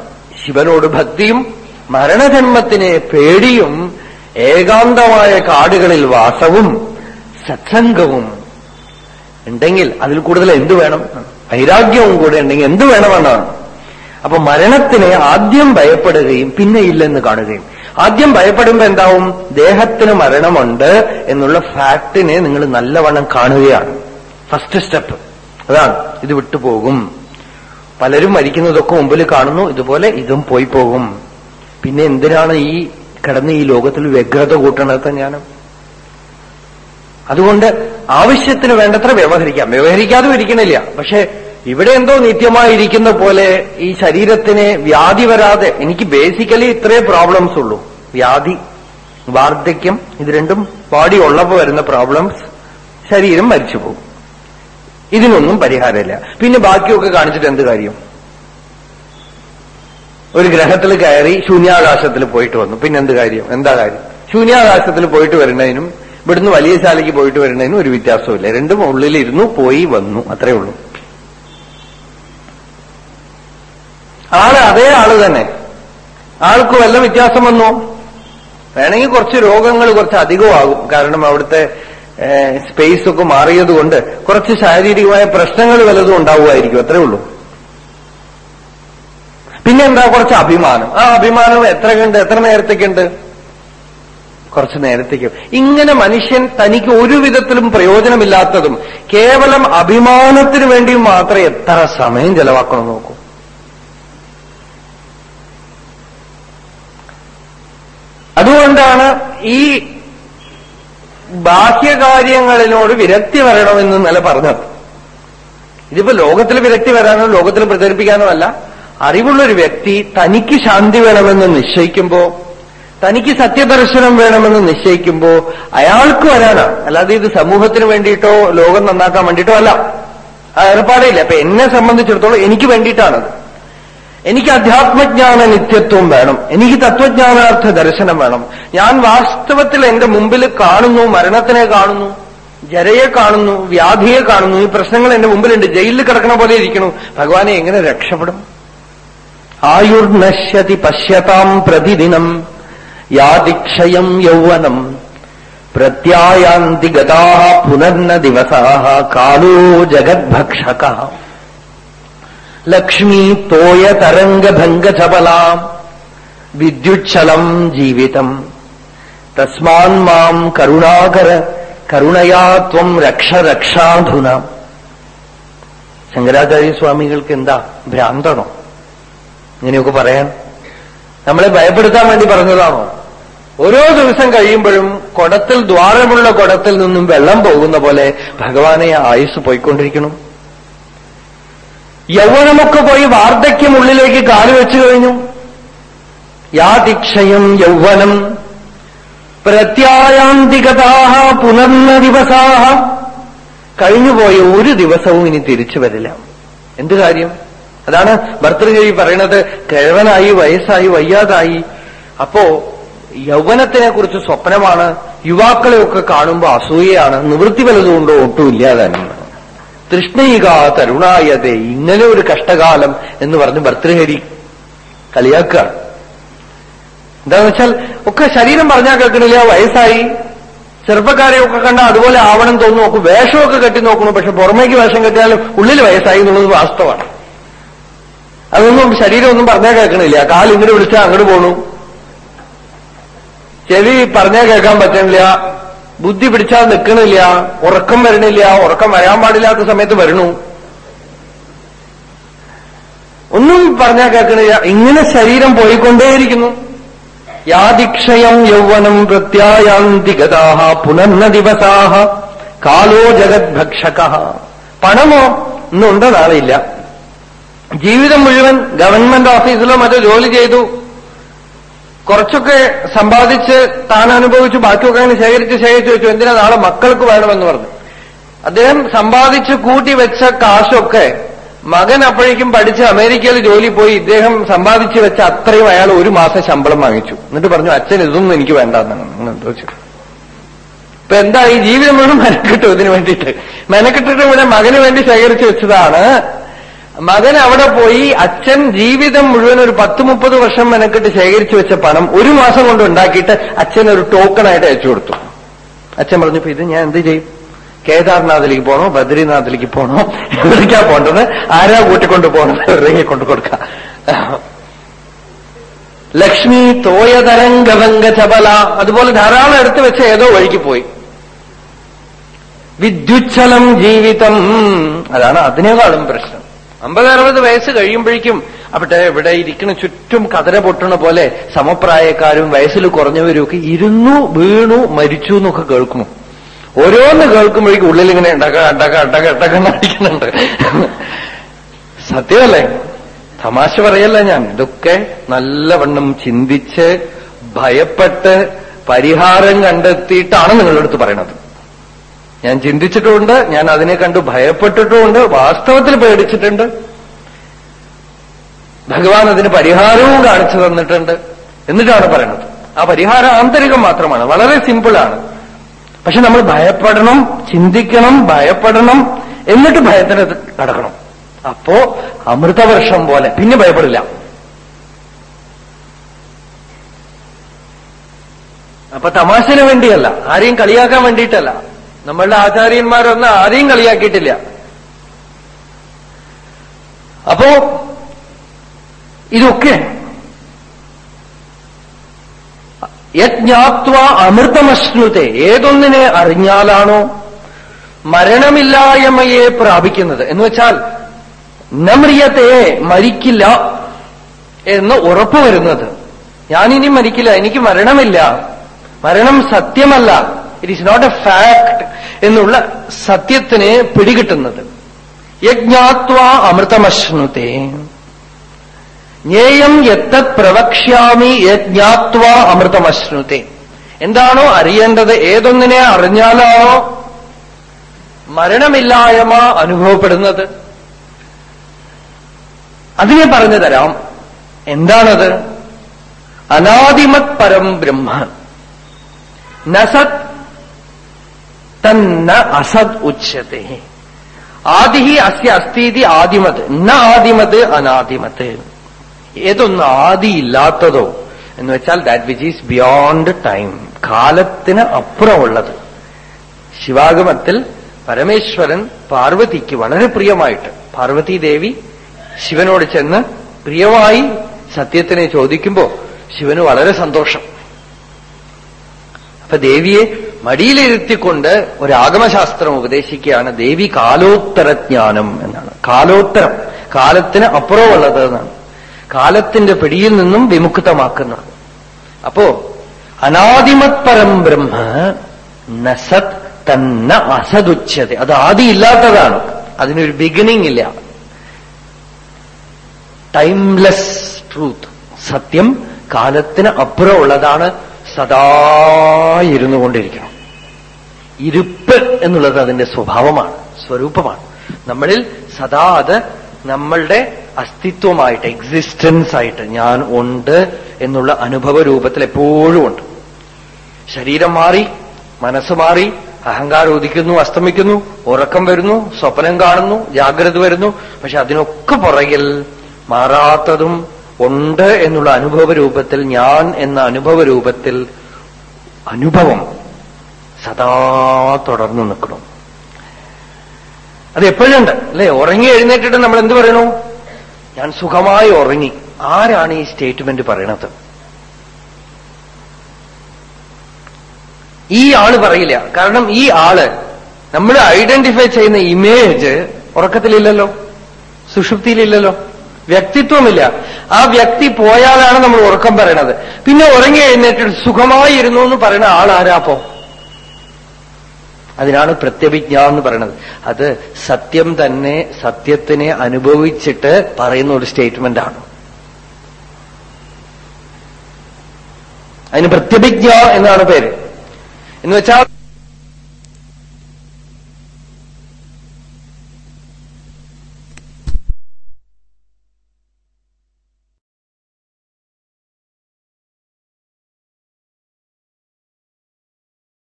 ശിവനോട് ഭക്തിയും മരണജന്മത്തിനെ പേടിയും ഏകാന്തമായ കാടുകളിൽ വാസവും സത്സംഗവും. ഉണ്ടെങ്കിൽ അതിൽ കൂടുതൽ എന്തു വേണം? വൈരാഗ്യവും കൂടെ ഉണ്ടെങ്കിൽ എന്തു വേണമെന്നാണ്. അപ്പൊ മരണത്തിനെ ആദ്യം ഭയപ്പെടുകയും പിന്നെ ഇല്ലെന്ന് കാണുകയും. ആദ്യം ഭയപ്പെടുമ്പോ എന്താവും? ദേഹത്തിന് മരണമുണ്ട് എന്നുള്ള ഫാക്ടിനെ നിങ്ങൾ നല്ലവണ്ണം കാണുകയാണ്. ഫസ്റ്റ് സ്റ്റെപ്പ് അതാണ്. ഇത് വിട്ടുപോകും. പലരും മരിക്കുന്നതൊക്കെ മുമ്പിൽ കാണുന്നു. ഇതുപോലെ ഇതും പോയി പോകും. പിന്നെ എന്തിനാണ് ഈ കിടന്ന് ഈ ലോകത്തിൽ വ്യഗ്രത കൂട്ടണത് ഞാൻ അതുകൊണ്ട് ആവശ്യത്തിന് വേണ്ടത്ര വ്യവഹരിക്കാം. വ്യവഹരിക്കാതെ ഇരിക്കണില്ല. പക്ഷെ ഇവിടെ എന്തോ നിത്യമായിരിക്കുന്ന പോലെ ഈ ശരീരത്തിന് വ്യാധി വരാതെ എനിക്ക് ബേസിക്കലി ഇത്രേ പ്രോബ്ലംസ് ഉള്ളൂ. വ്യാധി വാർദ്ധക്യം ഇത് രണ്ടും ബോഡി ഉള്ളപ്പോ വരുന്ന പ്രോബ്ലംസ് ശരീരം മരിച്ചു പോകും. ഇതിനൊന്നും പരിഹാരമില്ല. പിന്നെ ബാക്കിയൊക്കെ കാണിച്ചിട്ട് എന്ത് കാര്യം? ഒരു ഗ്രഹത്തിൽ കയറി ശൂന്യാകാശത്തിൽ പോയിട്ട് വന്നു. പിന്നെ എന്ത് കാര്യം? എന്താ കാര്യം? ശൂന്യാകാശത്തിൽ പോയിട്ട് വരുന്നതിനും ഇവിടുന്ന് വലിയ ശാലയ്ക്ക് പോയിട്ട് വരുന്നതിനും ഒരു വ്യത്യാസമില്ല രണ്ടും ഉള്ളിലിരുന്നു പോയി വന്നു. അത്രേ ഉള്ളൂ. ആൾ അതേ ആൾ തന്നെ. ആൾക്ക് വല്ല വ്യത്യാസം വന്നോ? വേണമെങ്കിൽ കുറച്ച് രോഗങ്ങൾ കുറച്ച് അധികമാകും. കാരണം അവിടുത്തെ സ്പേസ് ഒക്കെ മാറിയതുകൊണ്ട് കുറച്ച് ശാരീരികമായ പ്രശ്നങ്ങൾ വലതും ഉണ്ടാവുമായിരിക്കും. അത്രേ ഉള്ളൂ. പിന്നെ എന്താ കുറച്ച് അഭിമാനം? ആ അഭിമാനം എത്ര കണ്ട് എത്ര നേരത്തേക്കുണ്ട്? കുറച്ച് നേരത്തേക്ക്. ഇങ്ങനെ മനുഷ്യൻ തനിക്ക് ഒരു വിധത്തിലും പ്രയോജനമില്ലാത്തതും കേവലം അഭിമാനത്തിന് വേണ്ടി മാത്രം എത്ര സമയം ചെലവാക്കണം നോക്കൂ. അതുകൊണ്ടാണ് ഈ ബാഹ്യകാര്യങ്ങളിനോട് വിരക്തി വരണമെന്ന് ഇന്നലെ പറഞ്ഞത്. ഇതിപ്പോ ലോകത്തിൽ വിരക്തി വരാനോ ലോകത്തിൽ പ്രചരിപ്പിക്കാനോ അല്ല. അറിവുള്ളൊരു വ്യക്തി തനിക്ക് ശാന്തി വേണമെന്ന് നിശ്ചയിക്കുമ്പോ തനിക്ക് സത്യദർശനം വേണമെന്ന് നിശ്ചയിക്കുമ്പോ അയാൾക്ക് വരാനാണ് അല്ലാതെ ഇത് സമൂഹത്തിന് വേണ്ടിയിട്ടോ ലോകം നന്നാക്കാൻ വേണ്ടിയിട്ടോ അല്ല. ആ ഏർപ്പാടില്ല അപ്പൊ എന്നെ സംബന്ധിച്ചിടത്തോളം എനിക്ക് വേണ്ടിയിട്ടാണത്. എനിക്ക് അധ്യാത്മജ്ഞാന നിത്യത്വം വേണം. എനിക്ക് തത്വജ്ഞാനാർത്ഥ ദർശനം വേണം. ഞാൻ വാസ്തവത്തിൽ എന്റെ മുമ്പിൽ കാണുന്നു മരണത്തിനെ കാണുന്നു ജരയെ കാണുന്നു വ്യാധിയെ കാണുന്നു. ഈ പ്രശ്നങ്ങൾ എന്റെ മുമ്പിലുണ്ട്. ജയിലിൽ കിടക്കണ പോലെ ഇരിക്കണു ഭഗവാനെ എങ്ങനെ രക്ഷപ്പെടും? ആയുർനശ്യതി പശ്യതാം പ്രതിദിനം യാതിക്ഷയം യൗവനം. പ്രത്യായാന്തി ഗതാ പുനർന്ന ദിവസാ കാലോ ജഗദ്ഭക്ഷക. ലക്ഷ്മീ തോയ തരംഗഭംഗചപലാം. വിദ്യുച്ഛലം ജീവിതം. തസ്മാൻ മാം കരുണാകര കരുണയാ ത്വം രക്ഷ രക്ഷാധുന. ശങ്കരാചാര്യസ്വാമികൾക്ക് എന്താ ഭ്രാന്തണോ? ഇങ്ങനെയൊക്കെ പറയാൻ. നമ്മളെ ഭയപ്പെടുത്താൻ വേണ്ടി പറഞ്ഞതാണോ? ഓരോ ദിവസം കഴിയുമ്പോഴും കുടത്തിൽ ദ്വാരമുള്ള കുടത്തിൽ നിന്നും വെള്ളം പോകുന്ന പോലെ ഭഗവാനെ ആയുസ് പോയിക്കൊണ്ടിരിക്കണം. യൗവനമൊക്കെ പോയി വാർദ്ധക്യം ഉള്ളിലേക്ക് കാലുവെച്ചു കഴിഞ്ഞു. യാതിക്ഷയം യൗവനം പ്രത്യായാന്തികതാഹ പുനർന്ന ദിവസാഹ. കഴിഞ്ഞുപോയ ഒരു ദിവസവും ഇനി തിരിച്ചു വരില്ല. എന്ത് കാര്യം? അതാണ് ഭർത്തൃകവി പറയണത്. കിഴവനായി വയസ്സായി വയ്യാതായി. അപ്പോ യൗവനത്തിനെ കുറിച്ച് സ്വപ്നമാണ്. യുവാക്കളെയൊക്കെ കാണുമ്പോൾ അസൂയയാണ്. നിവൃത്തി വലതുകൊണ്ടോ ഒട്ടുമില്ലാതെ തൃഷ്ണയിക തരുണായതെ ഇങ്ങനെ ഒരു കഷ്ടകാലം എന്ന് പറഞ്ഞ് ഭർത്തൃഹരി കളിയാക്കുക. എന്താന്ന് വെച്ചാൽ ഒക്കെ ശരീരം പറഞ്ഞാൽ കേൾക്കണില്ല വയസ്സായി. ചെറുപ്പക്കാരെയൊക്കെ കണ്ട അതുപോലെ ആവണം തോന്നുന്നു നോക്കും വേഷമൊക്കെ കെട്ടി നോക്കണം പക്ഷെ പുറമേക്ക് വേഷം കെട്ടിയാലും ഉള്ളിൽ വയസ്സായി എന്നുള്ളത് വാസ്തവമാണ്. അതൊന്നും ശരീരം ഒന്നും പറഞ്ഞാൽ കേൾക്കണില്ല. കാൽ ഇങ്ങോട്ട് വിളിച്ചാൽ അങ്ങോട്ട് പോണു. ചെവി പറഞ്ഞാൽ കേൾക്കാൻ പറ്റണില്ല. ബുദ്ധി പിടിച്ചാൽ നിൽക്കണില്ല ഉറക്കം വരണില്ല ഉറക്കം വരാൻ പാടില്ലാത്ത സമയത്ത് വരണു. ഒന്നും പറഞ്ഞാൽ കേൾക്കണില്ല. ഇങ്ങനെ ശരീരം പോയിക്കൊണ്ടേയിരിക്കുന്നു. യാതിക്ഷയം യൗവനം പ്രത്യായാന്തി ഗതാഹ പുനർന്ന ദിവസാഹ കാലോ ജഗദ്ഭക്ഷക. പണമോ ഇന്നുണ്ട് നാളെയില്ല. ജീവിതം മുഴുവൻ ഗവൺമെന്റ് ഓഫീസിലോ മറ്റോ ജോലി ചെയ്തു. കുറച്ചൊക്കെ സമ്പാദിച്ച് താൻ അനുഭവിച്ചു ബാക്കിയൊക്കെ അങ്ങനെ ശേഖരിച്ച് ശേഖരിച്ച് വെച്ചു. എന്തിനാ നാളെ മക്കൾക്ക് വേണമെന്ന് പറഞ്ഞു? അദ്ദേഹം സമ്പാദിച്ച് കൂട്ടി വെച്ച കാശൊക്കെ മകൻ അപ്പോഴേക്കും പഠിച്ച് അമേരിക്കയിൽ ജോലി പോയി ഇദ്ദേഹം സമ്പാദിച്ചു വെച്ച അത്രയും അയാൾ ഒരു മാസം ശമ്പളം വാങ്ങിച്ചു. എന്നിട്ട് പറഞ്ഞു അച്ഛൻ ഇതൊന്നും എനിക്ക് വേണ്ട വെച്ചു ഇപ്പൊ എന്താ ഈ ജീവിതം മുഴുവൻ മെനക്കെട്ടു ഇതിനു വേണ്ടിയിട്ട്? മെനക്കെട്ടിട്ട് ഇവിടെ മകന് വേണ്ടി ശേഖരിച്ചു വെച്ചതാണ്. മകൻ അവിടെ പോയി അച്ഛൻ ജീവിതം മുഴുവൻ ഒരു പത്ത് മുപ്പത് വർഷം മെനക്കെട്ട് ശേഖരിച്ചു വെച്ച പണം ഒരു മാസം കൊണ്ട് ഉണ്ടാക്കിയിട്ട് അച്ഛൻ ഒരു ടോക്കണായിട്ട് അയച്ചു കൊടുത്തു. അച്ഛൻ പറഞ്ഞു ഇത് ഞാൻ എന്ത് ചെയ്യും? കേദാർനാഥിലേക്ക് പോണോ? ബദ്രീനാഥിലേക്ക് പോണോ? എവിടേക്കാ പോണ്ടത്? ആരാ കൂട്ടിക്കൊണ്ട് പോണത്? ഇറങ്ങി കൊണ്ടു കൊടുക്കാം. ലക്ഷ്മി തോയതരംഗഭംഗ ചപല. അതുപോലെ ധാരാളം എടുത്തു വെച്ച ഏതോ വഴിക്ക് പോയി. വിദ്യുച്ഛലം ജീവിതം. അതാണ് അതിനേക്കാളും പ്രശ്നം. അമ്പത് അറുപത് വയസ്സ് കഴിയുമ്പോഴേക്കും അവിടെ ഇവിടെ ഇരിക്കണ ചുറ്റും കതര പൊട്ടണ പോലെ സമപ്രായക്കാരും വയസ്സിൽ കുറഞ്ഞവരും ഒക്കെ ഇരുന്നു വീണു മരിച്ചു എന്നൊക്കെ കേൾക്കുന്നു ഓരോന്ന് കേൾക്കുമ്പോഴേക്കും ഉള്ളിൽ ഇങ്ങനെ ഉണ്ടാക്ക ഉണ്ടാക്ക ഉണ്ടാക്ക ഉണ്ടാക്ക അടിക്കുന്നുണ്ട് സത്യമല്ലേ? തമാശ പറയല്ല ഞാൻ. ഇതൊക്കെ നല്ലവണ്ണം ചിന്തിച്ച് ഭയപ്പെട്ട് പരിഹാരം കണ്ടെത്തിയിട്ടാണ് നിങ്ങളുടെ അടുത്ത് പറയണത്. ഞാൻ ചിന്തിച്ചിട്ടുണ്ട് ഞാൻ അതിനെ കണ്ട് ഭയപ്പെട്ടിട്ടുമുണ്ട് വാസ്തവത്തിൽ പേടിച്ചിട്ടുണ്ട്. ഭഗവാൻ അതിന് പരിഹാരവും കാണിച്ചു തന്നിട്ടുണ്ട് എന്നിട്ടാണ് പറയുന്നത്. ആ പരിഹാരം ആന്തരികം മാത്രമാണ് വളരെ സിമ്പിളാണ്. പക്ഷെ നമ്മൾ ഭയപ്പെടണം ചിന്തിക്കണം ഭയപ്പെടണം എന്നിട്ട് ഭയത്തിന് കടക്കണം. അപ്പോ അമൃതവർഷം പോലെ പിന്നെ ഭയപ്പെടില്ല. അപ്പൊ തമാശന് വേണ്ടിയല്ല ആരെയും കളിയാക്കാൻ വേണ്ടിയിട്ടല്ല. നമ്മളുടെ ആചാര്യന്മാരൊന്നും ആരെയും കളിയാക്കിയിട്ടില്ല. അപ്പോ ഇതൊക്കെ യജ്ഞാത്വ അമൃതമശ്നുതെ ഏതൊന്നിനെ അറിഞ്ഞാലാണോ മരണമില്ലായ്മയെ പ്രാപിക്കുന്നത്? എന്ന് വെച്ചാൽ നമ്രിയത്തെ മരിക്കില്ല എന്ന് ഉറപ്പുവരുന്നത്. ഞാനിനി മരിക്കില്ല എനിക്ക് മരണമില്ല. മരണം സത്യമല്ല. It is not a fact എന്നുള്ള സത്യത്തിനെ പിടികിട്ടുന്നത്. യജ്ഞാത്വ അമൃതമശ്നുത്തെ ജ്ഞേയം എത്ത പ്രവക്ഷ്യാമി യജ്ഞാത്വ അമൃതമശ്നുത്തെ എന്താണോ അറിയേണ്ടത് ഏതൊന്നിനെ അറിഞ്ഞാലാണോ മരണമില്ലായ്മ അനുഭവപ്പെടുന്നത്. അതിനെ പറഞ്ഞു തരാം. എന്താണത്? അനാദിമത് പരം ബ്രഹ്മ. നസത് തന്ന അസത് ഉച്ചത്തെ ആദിഹി അസ്യ അസ്ഥീതി ആദിമത്. ന ആദിമത് അനാദിമത്. ഏതൊന്ന് ആദിയില്ലാത്തതോ എന്ന് വെച്ചാൽ that which is beyond time കാലത്തിന് അപ്പുറമുള്ളത്. ശിവാഗമത്തിൽ പരമേശ്വരൻ പാർവതിക്ക് വളരെ പ്രിയമായിട്ട്. പാർവതി ദേവി ശിവനോട് ചെന്ന് പ്രിയമായി സത്യത്തിനെ ചോദിക്കുമ്പോൾ ശിവന് വളരെ സന്തോഷം. അപ്പൊ ദേവിയെ മടിയിലിരുത്തിക്കൊണ്ട് ഒരു ആഗമശാസ്ത്രം ഉപദേശിക്കുകയാണ് ദേവി കാലോത്തരജ്ഞാനം എന്നാണ്. കാലോത്തരം. കാലത്തിന് അപ്പുറമുള്ളത് എന്നാണ്. കാലത്തിന്റെ പിടിയിൽ നിന്നും വിമുക്തമാക്കുന്നത്. അപ്പോ അനാദിമത് പരം ബ്രഹ്മ നസത് തന്ന അസതുച്ഛത അത് ആദിയില്ലാത്തതാണ് അതിനൊരു ബിഗിനിങ് ഇല്ല. ടൈംലെസ് ട്രൂത്ത് സത്യം കാലത്തിന് അപ്പുറമുള്ളതാണ്. സദാ ഇരുന്നു കൊണ്ടിരിക്കണം ഇരുപ്പ് എന്നുള്ളത് അതിന്റെ സ്വഭാവമാണ് സ്വരൂപമാണ്. നമ്മളിൽ സദാ അത് നമ്മളുടെ അസ്തിത്വമായിട്ട് എക്സിസ്റ്റൻസ് ആയിട്ട് ഞാൻ ഉണ്ട് എന്നുള്ള അനുഭവ രൂപത്തിൽ എപ്പോഴും ഉണ്ട്. ശരീരം മാറി മനസ്സ് മാറി അഹങ്കാരം ഉദിക്കുന്നു അസ്തമിക്കുന്നു ഉറക്കം വരുന്നു സ്വപ്നം കാണുന്നു ജാഗ്രത വരുന്നു പക്ഷെ അതിനൊക്കെ പുറകിൽ മാറാത്തതും ഉണ്ട് എന്നുള്ള അനുഭവ രൂപത്തിൽ ഞാൻ എന്ന അനുഭവ രൂപത്തിൽ അനുഭവം സദാ തുടർന്ന് നിൽക്കണം. അത് എപ്പോഴുണ്ട്? അല്ലെ ഉറങ്ങി എഴുന്നേറ്റിട്ട് നമ്മൾ എന്ത് പറയണു? ഞാൻ സുഖമായി ഉറങ്ങി. ആരാണ് ഈ സ്റ്റേറ്റ്മെന്റ് പറയണത്? ഈ ആൾ പറയില്ല. കാരണം ഈ ആൾ നമ്മൾ ഐഡന്റിഫൈ ചെയ്യുന്ന ഇമേജ് ഉറക്കത്തിലില്ലല്ലോ സുഷുപ്തിയിലില്ലല്ലോ വ്യക്തിത്വമില്ല. ആ വ്യക്തി പോയാലാണ് നമ്മൾ ഉറക്കം പറയണത്. പിന്നെ ഉറങ്ങി എഴുന്നേറ്റിട്ട് സുഖമായിരുന്നു എന്ന് പറയുന്ന ആളാരാപ്പോ? അതിനാണ് പ്രത്യഭിജ്ഞ എന്ന് പറയുന്നത് അത് സത്യം തന്നെ സത്യത്തിനെ അനുഭവിച്ചിട്ട് പറയുന്ന ഒരു സ്റ്റേറ്റ്മെന്റ് ആണ്. അതിന് പ്രത്യഭിജ്ഞ എന്നാണ് പേര്. എന്ന് വെച്ചാൽ